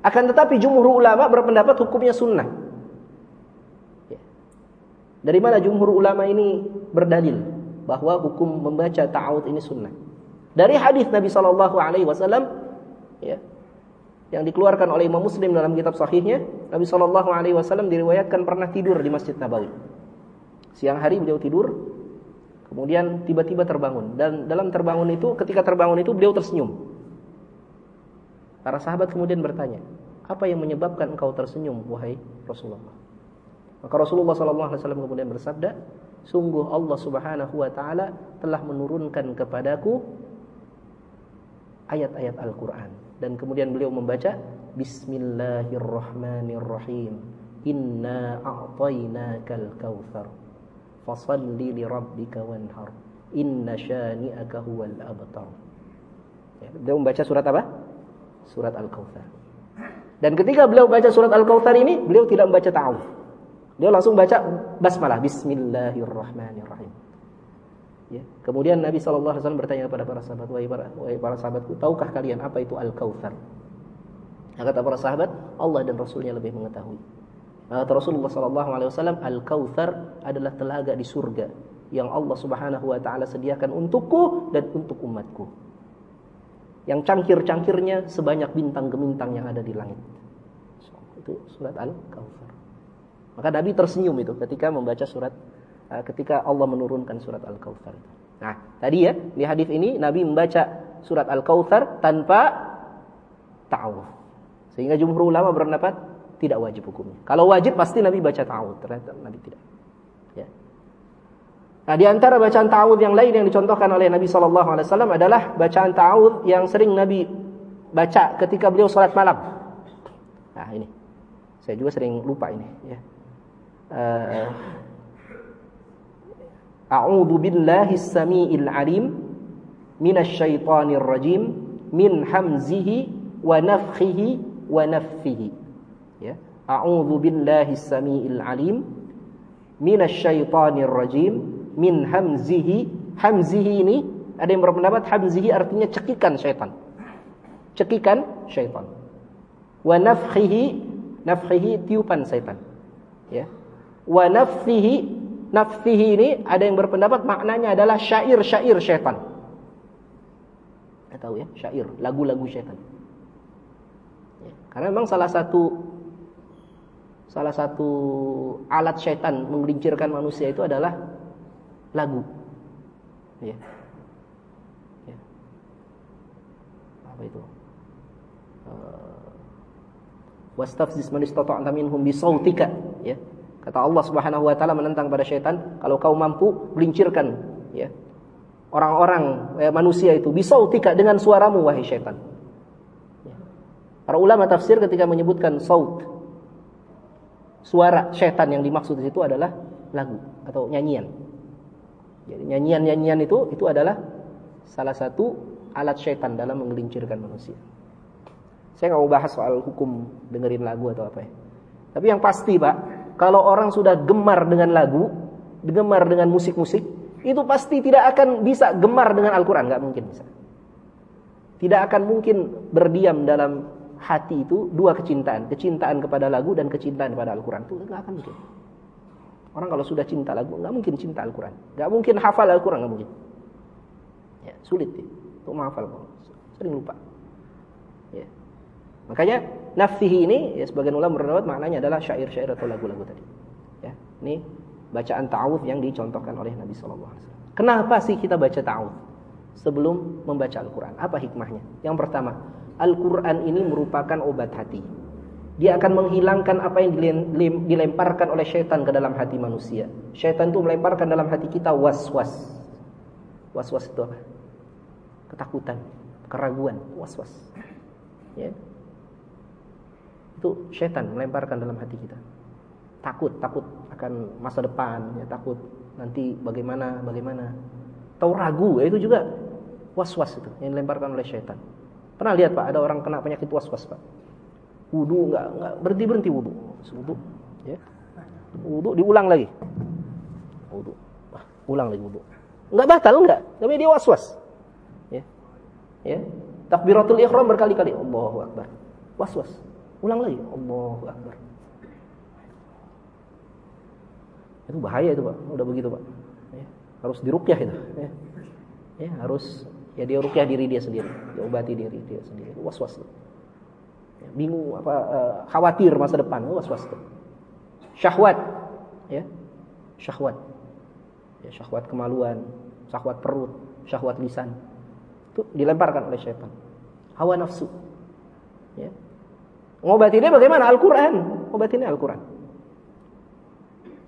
Akan tetapi jumhur ulama berpendapat hukumnya sunnah. Dari mana jumhur ulama ini berdalil bahwa hukum membaca ta'awud ini sunnah? Dari hadis Nabi Shallallahu Alaihi Wasallam, ya, yang dikeluarkan oleh Imam Muslim dalam kitab Sahihnya, Nabi Shallallahu Alaihi Wasallam diriwayatkan pernah tidur di Masjid Nabawi. Siang hari beliau tidur, Kemudian tiba-tiba terbangun dan dalam terbangun itu ketika terbangun itu beliau tersenyum. Para sahabat kemudian bertanya, "Apa yang menyebabkan engkau tersenyum wahai Rasulullah?" Maka Rasulullah wasallam kemudian bersabda, "Sungguh Allah Subhanahu wa taala telah menurunkan kepadaku ayat-ayat Al-Qur'an." Dan kemudian beliau membaca Bismillahirrahmanirrahim. Inna a'tainakal kautsar. Fasalli li rabbika wanhar. Inna syani'aka huwal abtar. Ya, beliau membaca surat apa? Surat al-kautsar. Dan ketika beliau baca surat al-kautsar ini beliau tidak membaca ta'awudz beliau langsung baca basmalah bismillahirrahmanirrahim ya kemudian Nabi wasallam bertanya kepada para sahabat wahai para wahai para sahabatku tahukah kalian apa itu al-kautsar kata para sahabat Allah dan Rasulnya lebih mengetahui Kata Rasulullah alaihi wasallam, "Al-Kautsar adalah telaga di surga yang Allah Subhanahu wa taala sediakan untukku dan untuk umatku." Yang cangkir-cangkirnya sebanyak bintang gemintang yang ada di langit. Itu surat Al-Kautsar. Maka Nabi tersenyum itu ketika membaca surat uh, ketika Allah menurunkan surat Al-Kautsar Nah, tadi ya di hadis ini Nabi membaca surat Al-Kautsar tanpa ta'awudz. Sehingga jumhur ulama berpendapat tidak wajib hukumnya. Kalau wajib pasti Nabi baca ta'awudz, ternyata Nabi tidak. Ya. Nah, di antara bacaan ta'awudz yang lain yang dicontohkan oleh Nabi sallallahu alaihi wasallam adalah bacaan ta'awudz yang sering Nabi baca ketika beliau salat malam. Nah, ini. Saya juga sering lupa ini, ya. Uh, A'udzu billahi samiil alim minasy syaithanir rajim min hamzihi wa nafthihi wa nafthihi. Ya. Billahi samiil alim minasy syaithanir rajim min hamzihi. Hamzihi ini ada yang berpendapat hamzihi artinya cekikan syaitan. Cekikan syaitan. Wa nafthihi nafthihi tiupan syaitan. Ya. Wa nafthihi nafsihi ini ada yang berpendapat maknanya adalah syair-syair syaitan. Tahu ya, syair, lagu-lagu syaitan. Ya, karena memang salah satu salah satu alat syaitan menggelincirkan manusia itu adalah lagu. Ya. Ya. Apa itu? Uh, Wastafzis man istata'ta minhum bisautika, ya Kata Allah Subhanahu wa taala menentang pada syaitan, kalau kau mampu gelincirkan ya. Orang-orang eh, manusia itu bisautika dengan suaramu wahai syaitan. Ya. Para ulama tafsir ketika menyebutkan saut suara syaitan yang dimaksud di situ adalah lagu atau nyanyian. Jadi nyanyian-nyanyian itu itu adalah salah satu alat syaitan dalam menggelincirkan manusia. Saya nggak mau bahas soal hukum dengerin lagu atau apa ya. Tapi yang pasti, Pak, kalau orang sudah gemar dengan lagu, gemar dengan musik-musik, itu pasti tidak akan bisa gemar dengan Al-Quran, nggak mungkin bisa. Tidak akan mungkin berdiam dalam hati itu dua kecintaan, kecintaan kepada lagu dan kecintaan kepada Al-Quran itu nggak akan mungkin. Orang kalau sudah cinta lagu, nggak mungkin cinta Al-Quran, nggak mungkin hafal Al-Quran, nggak mungkin. Ya, sulit ya, untuk menghafal, sering lupa. Ya. Makanya nafsihi ini ya sebagian ulama berpendapat maknanya adalah syair-syair atau lagu-lagu tadi. Ya, ini bacaan ta'awudz yang dicontohkan oleh Nabi sallallahu alaihi wasallam. Kenapa sih kita baca ta'awudz sebelum membaca Al-Qur'an? Apa hikmahnya? Yang pertama, Al-Qur'an ini merupakan obat hati. Dia akan menghilangkan apa yang dilemparkan oleh syaitan ke dalam hati manusia. Syaitan itu melemparkan dalam hati kita was-was. Was-was itu apa? Ketakutan, keraguan, was-was. Ya itu setan melemparkan dalam hati kita. Takut, takut akan masa depan, ya, takut nanti bagaimana, bagaimana. Tahu ragu, ya, itu juga was-was itu yang dilemparkan oleh setan. Pernah lihat Pak, ada orang kena penyakit was-was Pak. Wudu enggak, enggak berhenti berhenti wudu, wudu, ya. Wudu diulang lagi. Wudu, Wah, ulang lagi wudu. Enggak batal enggak, tapi dia was-was. Ya. Ya. Takbiratul ihram berkali-kali. Allahu akbar. Was-was. Ulang lagi. Allahu Akbar. Itu bahaya itu Pak. Udah begitu Pak. Ya, harus dirukyah itu. Ya. ya, harus ya dia rukyah diri dia sendiri. Diobati diri dia sendiri. Was-was. Ya, bingung apa uh, khawatir masa depan. Was-was tuh. Syahwat. Ya. Syahwat. Ya, syahwat kemaluan, syahwat perut, syahwat lisan. Itu dilemparkan oleh syaitan. Hawa nafsu. Ya, Ngobatinnya bagaimana? Al-Quran. Ngobatinnya Al-Quran.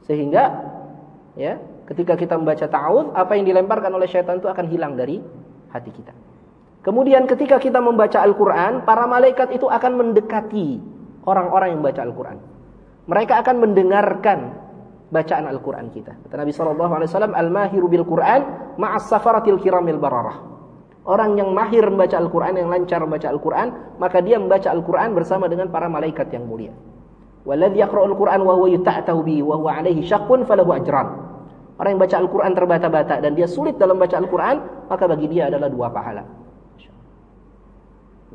Sehingga ya ketika kita membaca ta'awud, apa yang dilemparkan oleh syaitan itu akan hilang dari hati kita. Kemudian ketika kita membaca Al-Quran, para malaikat itu akan mendekati orang-orang yang membaca Al-Quran. Mereka akan mendengarkan bacaan Al-Quran kita. Kata Nabi SAW, Al-mahiru bil-Quran ma'as safaratil kiramil bararah. Orang yang mahir membaca Al-Quran, yang lancar membaca Al-Quran, maka dia membaca Al-Quran bersama dengan para malaikat yang mulia. Walladhi yaqra'ul Qur'an wa huwa yuta'tahu bihi wa huwa alaihi ajran. Orang yang baca Al-Quran terbata-bata dan dia sulit dalam baca Al-Quran, maka bagi dia adalah dua pahala.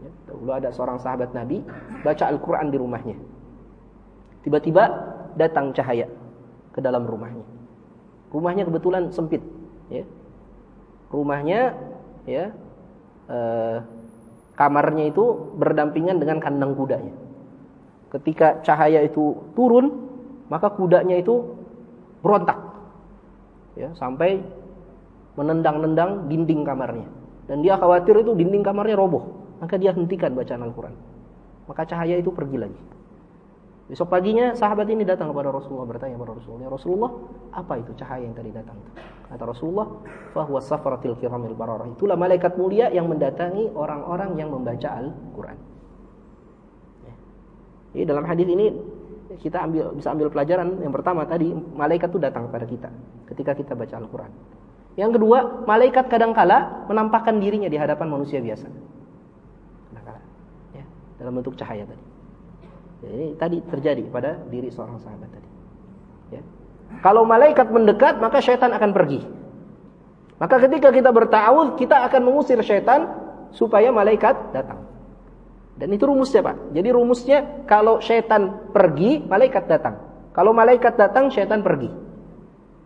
Ya, dulu ada seorang sahabat Nabi baca Al-Quran di rumahnya. Tiba-tiba datang cahaya ke dalam rumahnya. Rumahnya kebetulan sempit, ya. Rumahnya ya eh, kamarnya itu berdampingan dengan kandang kudanya. Ketika cahaya itu turun, maka kudanya itu berontak. Ya, sampai menendang-nendang dinding kamarnya. Dan dia khawatir itu dinding kamarnya roboh. Maka dia hentikan bacaan Al-Quran. Maka cahaya itu pergi lagi. Besok paginya sahabat ini datang kepada Rasulullah bertanya kepada Rasulullah, ya Rasulullah, apa itu cahaya yang tadi datang? Kata Rasulullah, "Fahuwa safaratil kiramil bararah." Itulah malaikat mulia yang mendatangi orang-orang yang membaca Al-Qur'an. Ya. Jadi dalam hadis ini kita ambil bisa ambil pelajaran yang pertama tadi malaikat itu datang kepada kita ketika kita baca Al-Qur'an. Yang kedua, malaikat kadangkala menampakkan dirinya di hadapan manusia biasa dalam bentuk cahaya tadi. Ini tadi terjadi pada diri seorang sahabat tadi. Ya. Kalau malaikat mendekat, maka syaitan akan pergi. Maka ketika kita bertawud, kita akan mengusir syaitan supaya malaikat datang. Dan itu rumusnya Pak. Jadi rumusnya kalau syaitan pergi, malaikat datang. Kalau malaikat datang, syaitan pergi.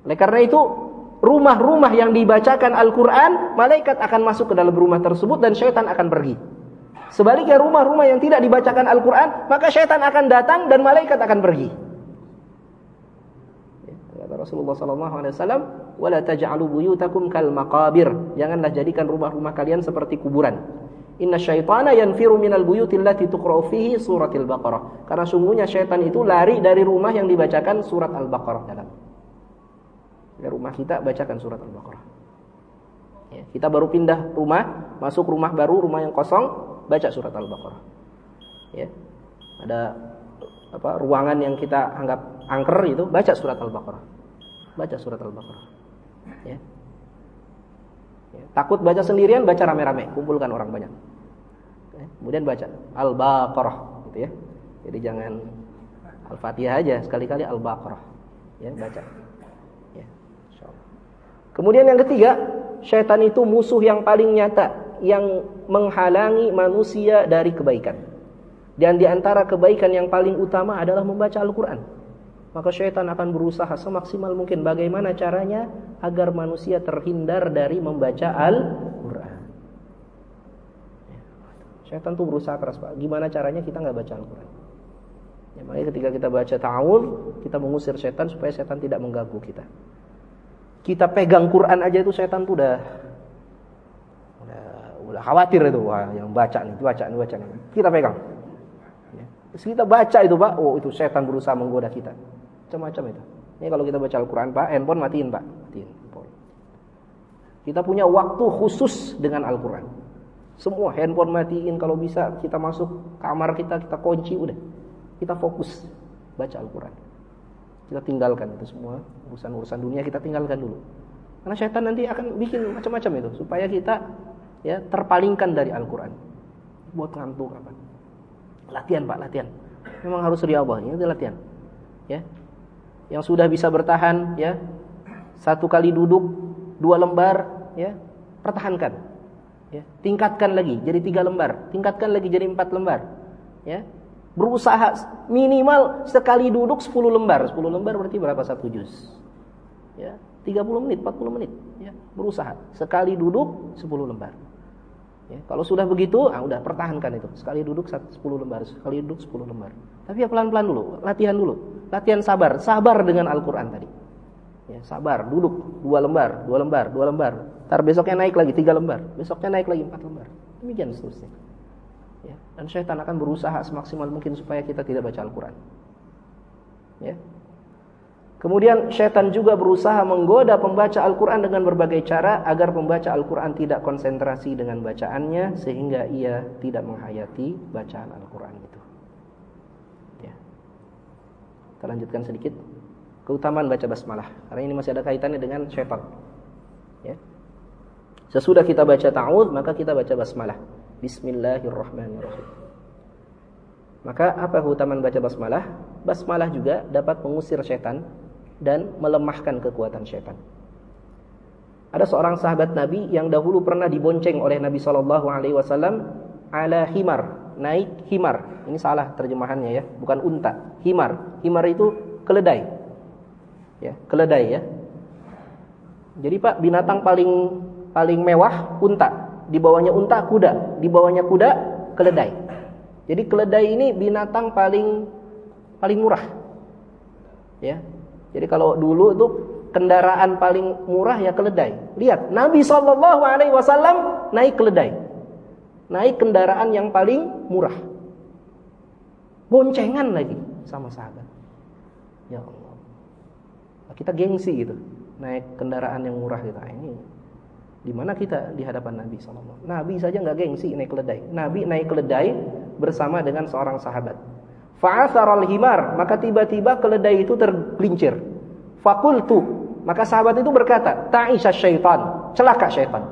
Oleh karena itu, rumah-rumah yang dibacakan Al-Quran, malaikat akan masuk ke dalam rumah tersebut dan syaitan akan pergi. Sebaliknya rumah-rumah yang tidak dibacakan Al-Quran, maka syaitan akan datang dan malaikat akan pergi. Kata Rasulullah SAW, "Wala taj'alu buyutakum kal maqabir." Janganlah jadikan rumah-rumah kalian seperti kuburan. Inna syaitana yanfiru minal buyutil lati tuqra'u fihi suratil Baqarah. Karena sungguhnya syaitan itu lari dari rumah yang dibacakan surat Al-Baqarah dalam. Dari rumah kita bacakan surat Al-Baqarah. Ya, kita baru pindah rumah, masuk rumah baru, rumah yang kosong, baca surat Al-Baqarah. Ya. Ada apa ruangan yang kita anggap angker itu baca surat Al-Baqarah. Baca surat Al-Baqarah. Ya. ya. Takut baca sendirian, baca rame-rame, kumpulkan orang banyak. Ya. Kemudian baca Al-Baqarah gitu ya. Jadi jangan Al-Fatihah aja, sekali-kali Al-Baqarah. Ya, baca. Ya. Kemudian yang ketiga, syaitan itu musuh yang paling nyata yang menghalangi manusia dari kebaikan. Dan di antara kebaikan yang paling utama adalah membaca Al-Quran. Maka syaitan akan berusaha semaksimal mungkin bagaimana caranya agar manusia terhindar dari membaca Al-Quran. Syaitan tuh berusaha keras Pak. Gimana caranya kita nggak baca Al-Quran? Ya, makanya ketika kita baca ta'awun, kita mengusir syaitan supaya syaitan tidak mengganggu kita. Kita pegang Quran aja itu syaitan tuh udah udah khawatir itu wah yang baca nih baca nih baca nih. Kita pegang. Ya. Terus kita baca itu pak. Oh itu setan berusaha menggoda kita. Macam-macam itu. Ini kalau kita baca Al-Quran pak handphone matiin pak. Matiin kita punya waktu khusus dengan Al-Quran. Semua handphone matiin kalau bisa kita masuk kamar kita kita kunci udah. Kita fokus baca Al-Quran. Kita tinggalkan itu semua urusan-urusan dunia kita tinggalkan dulu. Karena setan nanti akan bikin macam-macam itu supaya kita ya terpalingkan dari Al-Quran. Buat ngantuk apa? Latihan pak, latihan. Memang harus ria Allah, ini latihan. Ya, yang sudah bisa bertahan, ya satu kali duduk dua lembar, ya pertahankan. Ya, tingkatkan lagi jadi tiga lembar, tingkatkan lagi jadi empat lembar. Ya, berusaha minimal sekali duduk 10 lembar. 10 lembar berarti berapa satu juz? Ya, 30 menit, 40 menit, ya. Berusaha sekali duduk 10 lembar. Ya, kalau sudah begitu, ah, udah pertahankan itu. Sekali duduk 10 lembar, sekali duduk 10 lembar. Tapi ya pelan-pelan dulu, latihan dulu. Latihan sabar, sabar dengan Al-Qur'an tadi. Ya, sabar, duduk dua lembar, dua lembar, dua lembar. Ntar besoknya naik lagi tiga lembar, besoknya naik lagi empat lembar. Demikian seterusnya. Ya, dan syaitan akan berusaha semaksimal mungkin supaya kita tidak baca Al-Qur'an. Ya, Kemudian syaitan juga berusaha menggoda pembaca Al-Quran dengan berbagai cara agar pembaca Al-Quran tidak konsentrasi dengan bacaannya sehingga ia tidak menghayati bacaan Al-Quran itu. Ya. Kita lanjutkan sedikit. Keutamaan baca basmalah. Karena ini masih ada kaitannya dengan syaitan. Ya. Sesudah kita baca ta'ud, maka kita baca basmalah. Bismillahirrahmanirrahim. Maka apa keutamaan baca basmalah? Basmalah juga dapat mengusir syaitan dan melemahkan kekuatan syaitan. Ada seorang sahabat Nabi yang dahulu pernah dibonceng oleh Nabi Shallallahu Alaihi Wasallam ala himar, naik himar. Ini salah terjemahannya ya, bukan unta. Himar, himar itu keledai. Ya, keledai ya. Jadi Pak, binatang paling paling mewah unta, di bawahnya unta kuda, di bawahnya kuda keledai. Jadi keledai ini binatang paling paling murah. Ya. Jadi kalau dulu itu kendaraan paling murah ya keledai. Lihat, Nabi wasallam naik keledai. Naik kendaraan yang paling murah. Boncengan lagi sama sahabat. Ya Allah. Kita gengsi gitu. Naik kendaraan yang murah gitu. Ah, ini di mana kita di hadapan Nabi SAW. Nabi saja nggak gengsi naik keledai. Nabi naik keledai bersama dengan seorang sahabat. Fa'athar himar maka tiba-tiba keledai itu tergelincir. Fakultu, maka sahabat itu berkata, Ta'isha syaitan, celaka syaitan.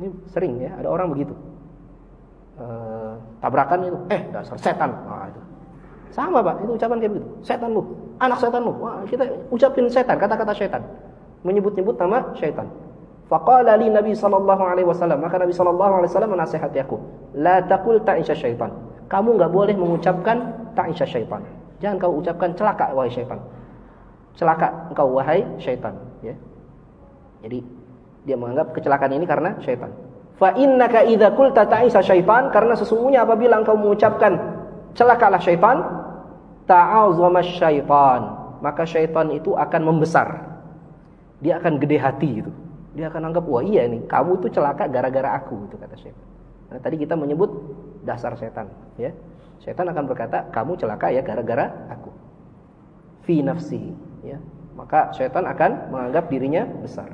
Ini sering ya, ada orang begitu. E, tabrakan itu, eh dasar setan. Wah, itu. Sama pak, itu ucapan kayak begitu. Setan lu, anak setan lu. Wah, kita ucapin setan, kata-kata setan. Menyebut-nyebut nama setan. Faqala li Nabi wasallam, maka Nabi sallallahu alaihi wasallam menasihati aku, la taqul ta'isha syaitan. Kamu enggak boleh mengucapkan ta'isha syaitan. Jangan kau ucapkan celaka wahai syaitan. Celaka engkau wahai syaitan, ya. Jadi dia menganggap kecelakaan ini karena syaitan. Fa innaka idza qulta ta'isa syaitan karena sesungguhnya apabila engkau mengucapkan celakalah syaitan, ta'azama syaitan, maka syaitan itu akan membesar. Dia akan gede hati gitu. Dia akan anggap wah iya nih, kamu tuh celaka gara-gara aku itu kata syaitan. Nah, tadi kita menyebut dasar setan, ya. Setan akan berkata, kamu celaka ya gara-gara aku. Fi nafsi, ya. Maka syaitan akan menganggap dirinya besar.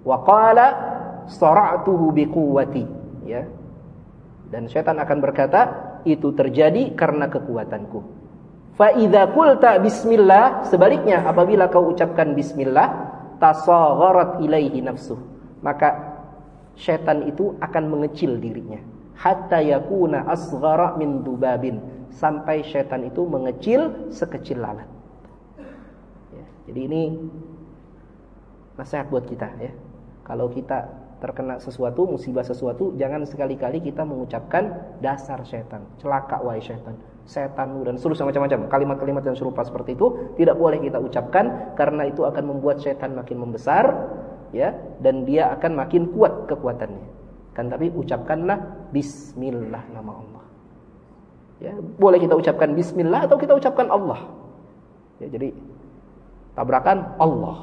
Wa qala sara'tuhu biquwwati, ya. Dan syaitan akan berkata, itu terjadi karena kekuatanku. Fa idza qulta bismillah, sebaliknya apabila kau ucapkan bismillah, tasagharat ilaihi nafsuh. Maka syaitan itu akan mengecil dirinya. Hatta yakuna asghara min dubabin. Sampai syaitan itu mengecil sekecil lalat. Ya, jadi ini nasihat buat kita ya. Kalau kita terkena sesuatu, musibah sesuatu, jangan sekali-kali kita mengucapkan dasar setan, celaka wahai setan, setan dan seterusnya macam-macam. Kalimat-kalimat yang serupa seperti itu tidak boleh kita ucapkan karena itu akan membuat setan makin membesar ya dan dia akan makin kuat kekuatannya. Kan tapi ucapkanlah bismillah nama Allah. Ya, boleh kita ucapkan bismillah atau kita ucapkan Allah. Ya, jadi tabrakan Allah.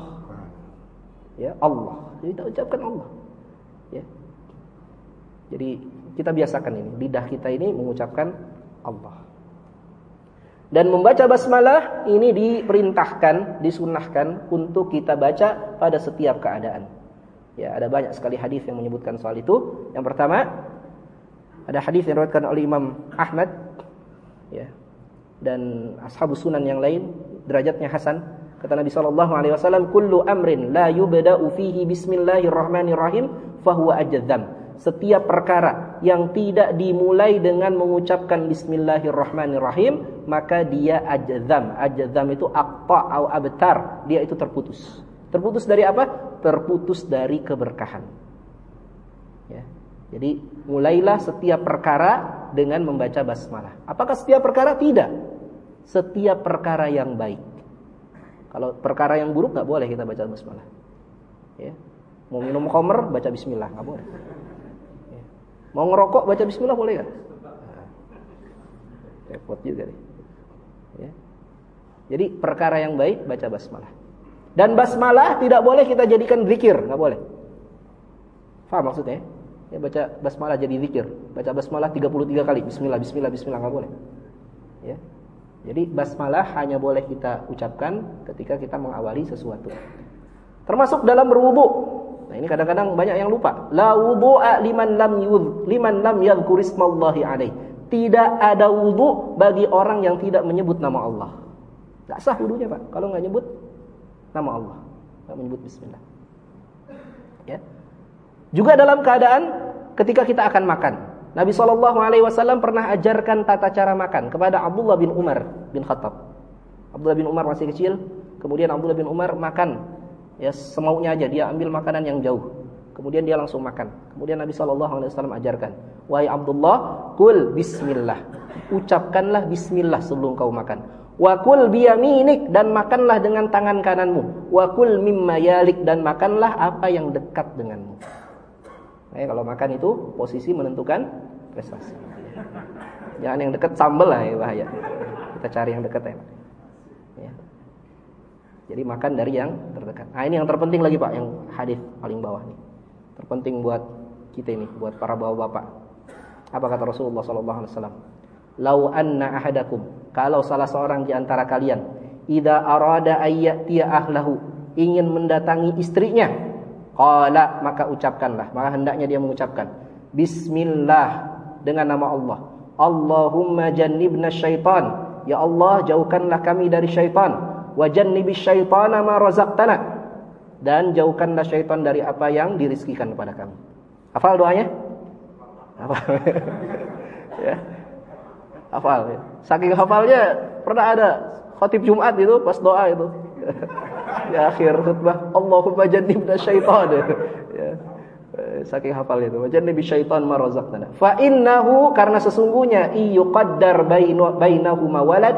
Ya, Allah. Jadi kita ucapkan Allah. Ya. Jadi kita biasakan ini, lidah kita ini mengucapkan Allah. Dan membaca basmalah ini diperintahkan, disunahkan untuk kita baca pada setiap keadaan. Ya, ada banyak sekali hadis yang menyebutkan soal itu. Yang pertama, ada hadis yang diriwayatkan oleh Imam Ahmad ya. Dan ashabus sunan yang lain derajatnya hasan Kata Nabi sallallahu alaihi wasallam, "Kullu amrin la yubda'u fihi bismillahirrahmanirrahim fahuwa ajdzam." Setiap perkara yang tidak dimulai dengan mengucapkan bismillahirrahmanirrahim, maka dia ajdzam. Ajdzam itu aqta atau abtar, dia itu terputus. Terputus dari apa? Terputus dari keberkahan. Jadi mulailah setiap perkara dengan membaca basmalah. Apakah setiap perkara? Tidak. Setiap perkara yang baik. Kalau perkara yang buruk nggak boleh kita baca basmalah. Ya. Mau minum khamr baca bismillah nggak boleh. Ya. Mau ngerokok baca bismillah boleh? Nah. Repot juga nih. Ya. Jadi perkara yang baik baca basmalah. Dan basmalah tidak boleh kita jadikan zikir, nggak boleh. Faham maksudnya? Ya baca basmalah jadi zikir. Baca basmalah 33 kali. Bismillah, bismillah, bismillah nggak boleh. Ya. Jadi basmalah hanya boleh kita ucapkan ketika kita mengawali sesuatu. Termasuk dalam berwudu. Nah, ini kadang-kadang banyak yang lupa. La wudu'a liman lam yudh, liman lam yadhkur ismallahi alaih. Tidak ada wudu bagi orang yang tidak menyebut nama Allah. Tidak sah wudunya, Pak. Kalau nggak nyebut nama Allah, nggak menyebut bismillah. Ya. Juga dalam keadaan ketika kita akan makan. Nabi Wasallam pernah ajarkan tata cara makan kepada Abdullah bin Umar bin Khattab. Abdullah bin Umar masih kecil, kemudian Abdullah bin Umar makan ya semaunya aja dia ambil makanan yang jauh. Kemudian dia langsung makan. Kemudian Nabi Shallallahu Alaihi Wasallam ajarkan, wahai Abdullah, kul Bismillah. ucapkanlah bismillah sebelum kau makan. Wa kul biyaminik dan makanlah dengan tangan kananmu. Wa kul mimma yalik dan makanlah apa yang dekat denganmu. Nah, kalau makan itu posisi menentukan prestasi. Jangan yang dekat sambel lah ya bahaya. Kita cari yang dekat ya. ya. Jadi makan dari yang terdekat. Nah ini yang terpenting lagi pak, yang hadis paling bawah nih. Terpenting buat kita ini, buat para bapak-bapak. Apa kata Rasulullah SAW? Lau anna ahadakum, kalau salah seorang di antara kalian, ida arada ayyatiya ahlahu, ingin mendatangi istrinya, qala maka ucapkanlah, maka hendaknya dia mengucapkan Bismillah dengan nama Allah. Allahumma jannibna syaitan. Ya Allah, jauhkanlah kami dari syaitan. Wa jannibis syaitana ma razaqtana. Dan jauhkanlah syaitan dari apa yang dirizkikan kepada kami. Hafal doanya? Hafal. (laughs) ya. Hafal ya. Saking hafalnya pernah ada khotib Jumat itu pas doa itu. (laughs) di akhir khutbah Allahumma jannibna syaitan. ya. Eh, saking hafal itu. Nabi syaitan marazaqtana. Fa innahu karena sesungguhnya iyuqaddar bainahuma walad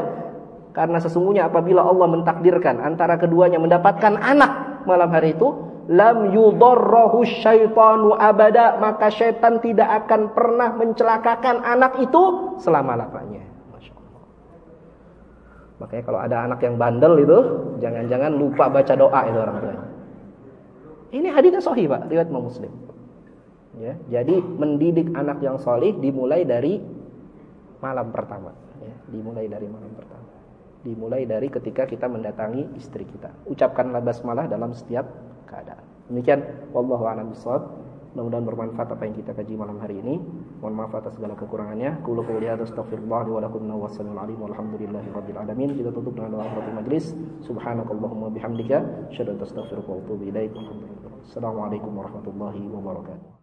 karena sesungguhnya apabila Allah mentakdirkan antara keduanya mendapatkan anak malam hari itu lam yudarrahu syaitanu abada maka syaitan tidak akan pernah mencelakakan anak itu selama-lamanya. Makanya kalau ada anak yang bandel itu jangan-jangan lupa baca doa itu orang tuanya. Ini hadisnya sahih Pak, riwayat Muslim. Ya, jadi mendidik anak yang solih dimulai dari malam pertama. Ya, dimulai dari malam pertama. Dimulai dari ketika kita mendatangi istri kita. Ucapkanlah basmalah dalam setiap keadaan. Demikian, wallahu a'lam. Mudah-mudahan bermanfaat apa yang kita kaji malam hari ini. Mohon maaf atas segala kekurangannya. Qul qouli hadza astaghfirullah wa lakum wa sallallahu alaihi walhamdulillahi rabbil alamin. Kita tutup dengan doa penutup majlis. Subhanakallahumma bihamdika asyhadu astaghfiruka wa atubu ilaik. Assalamualaikum warahmatullahi wabarakatuh.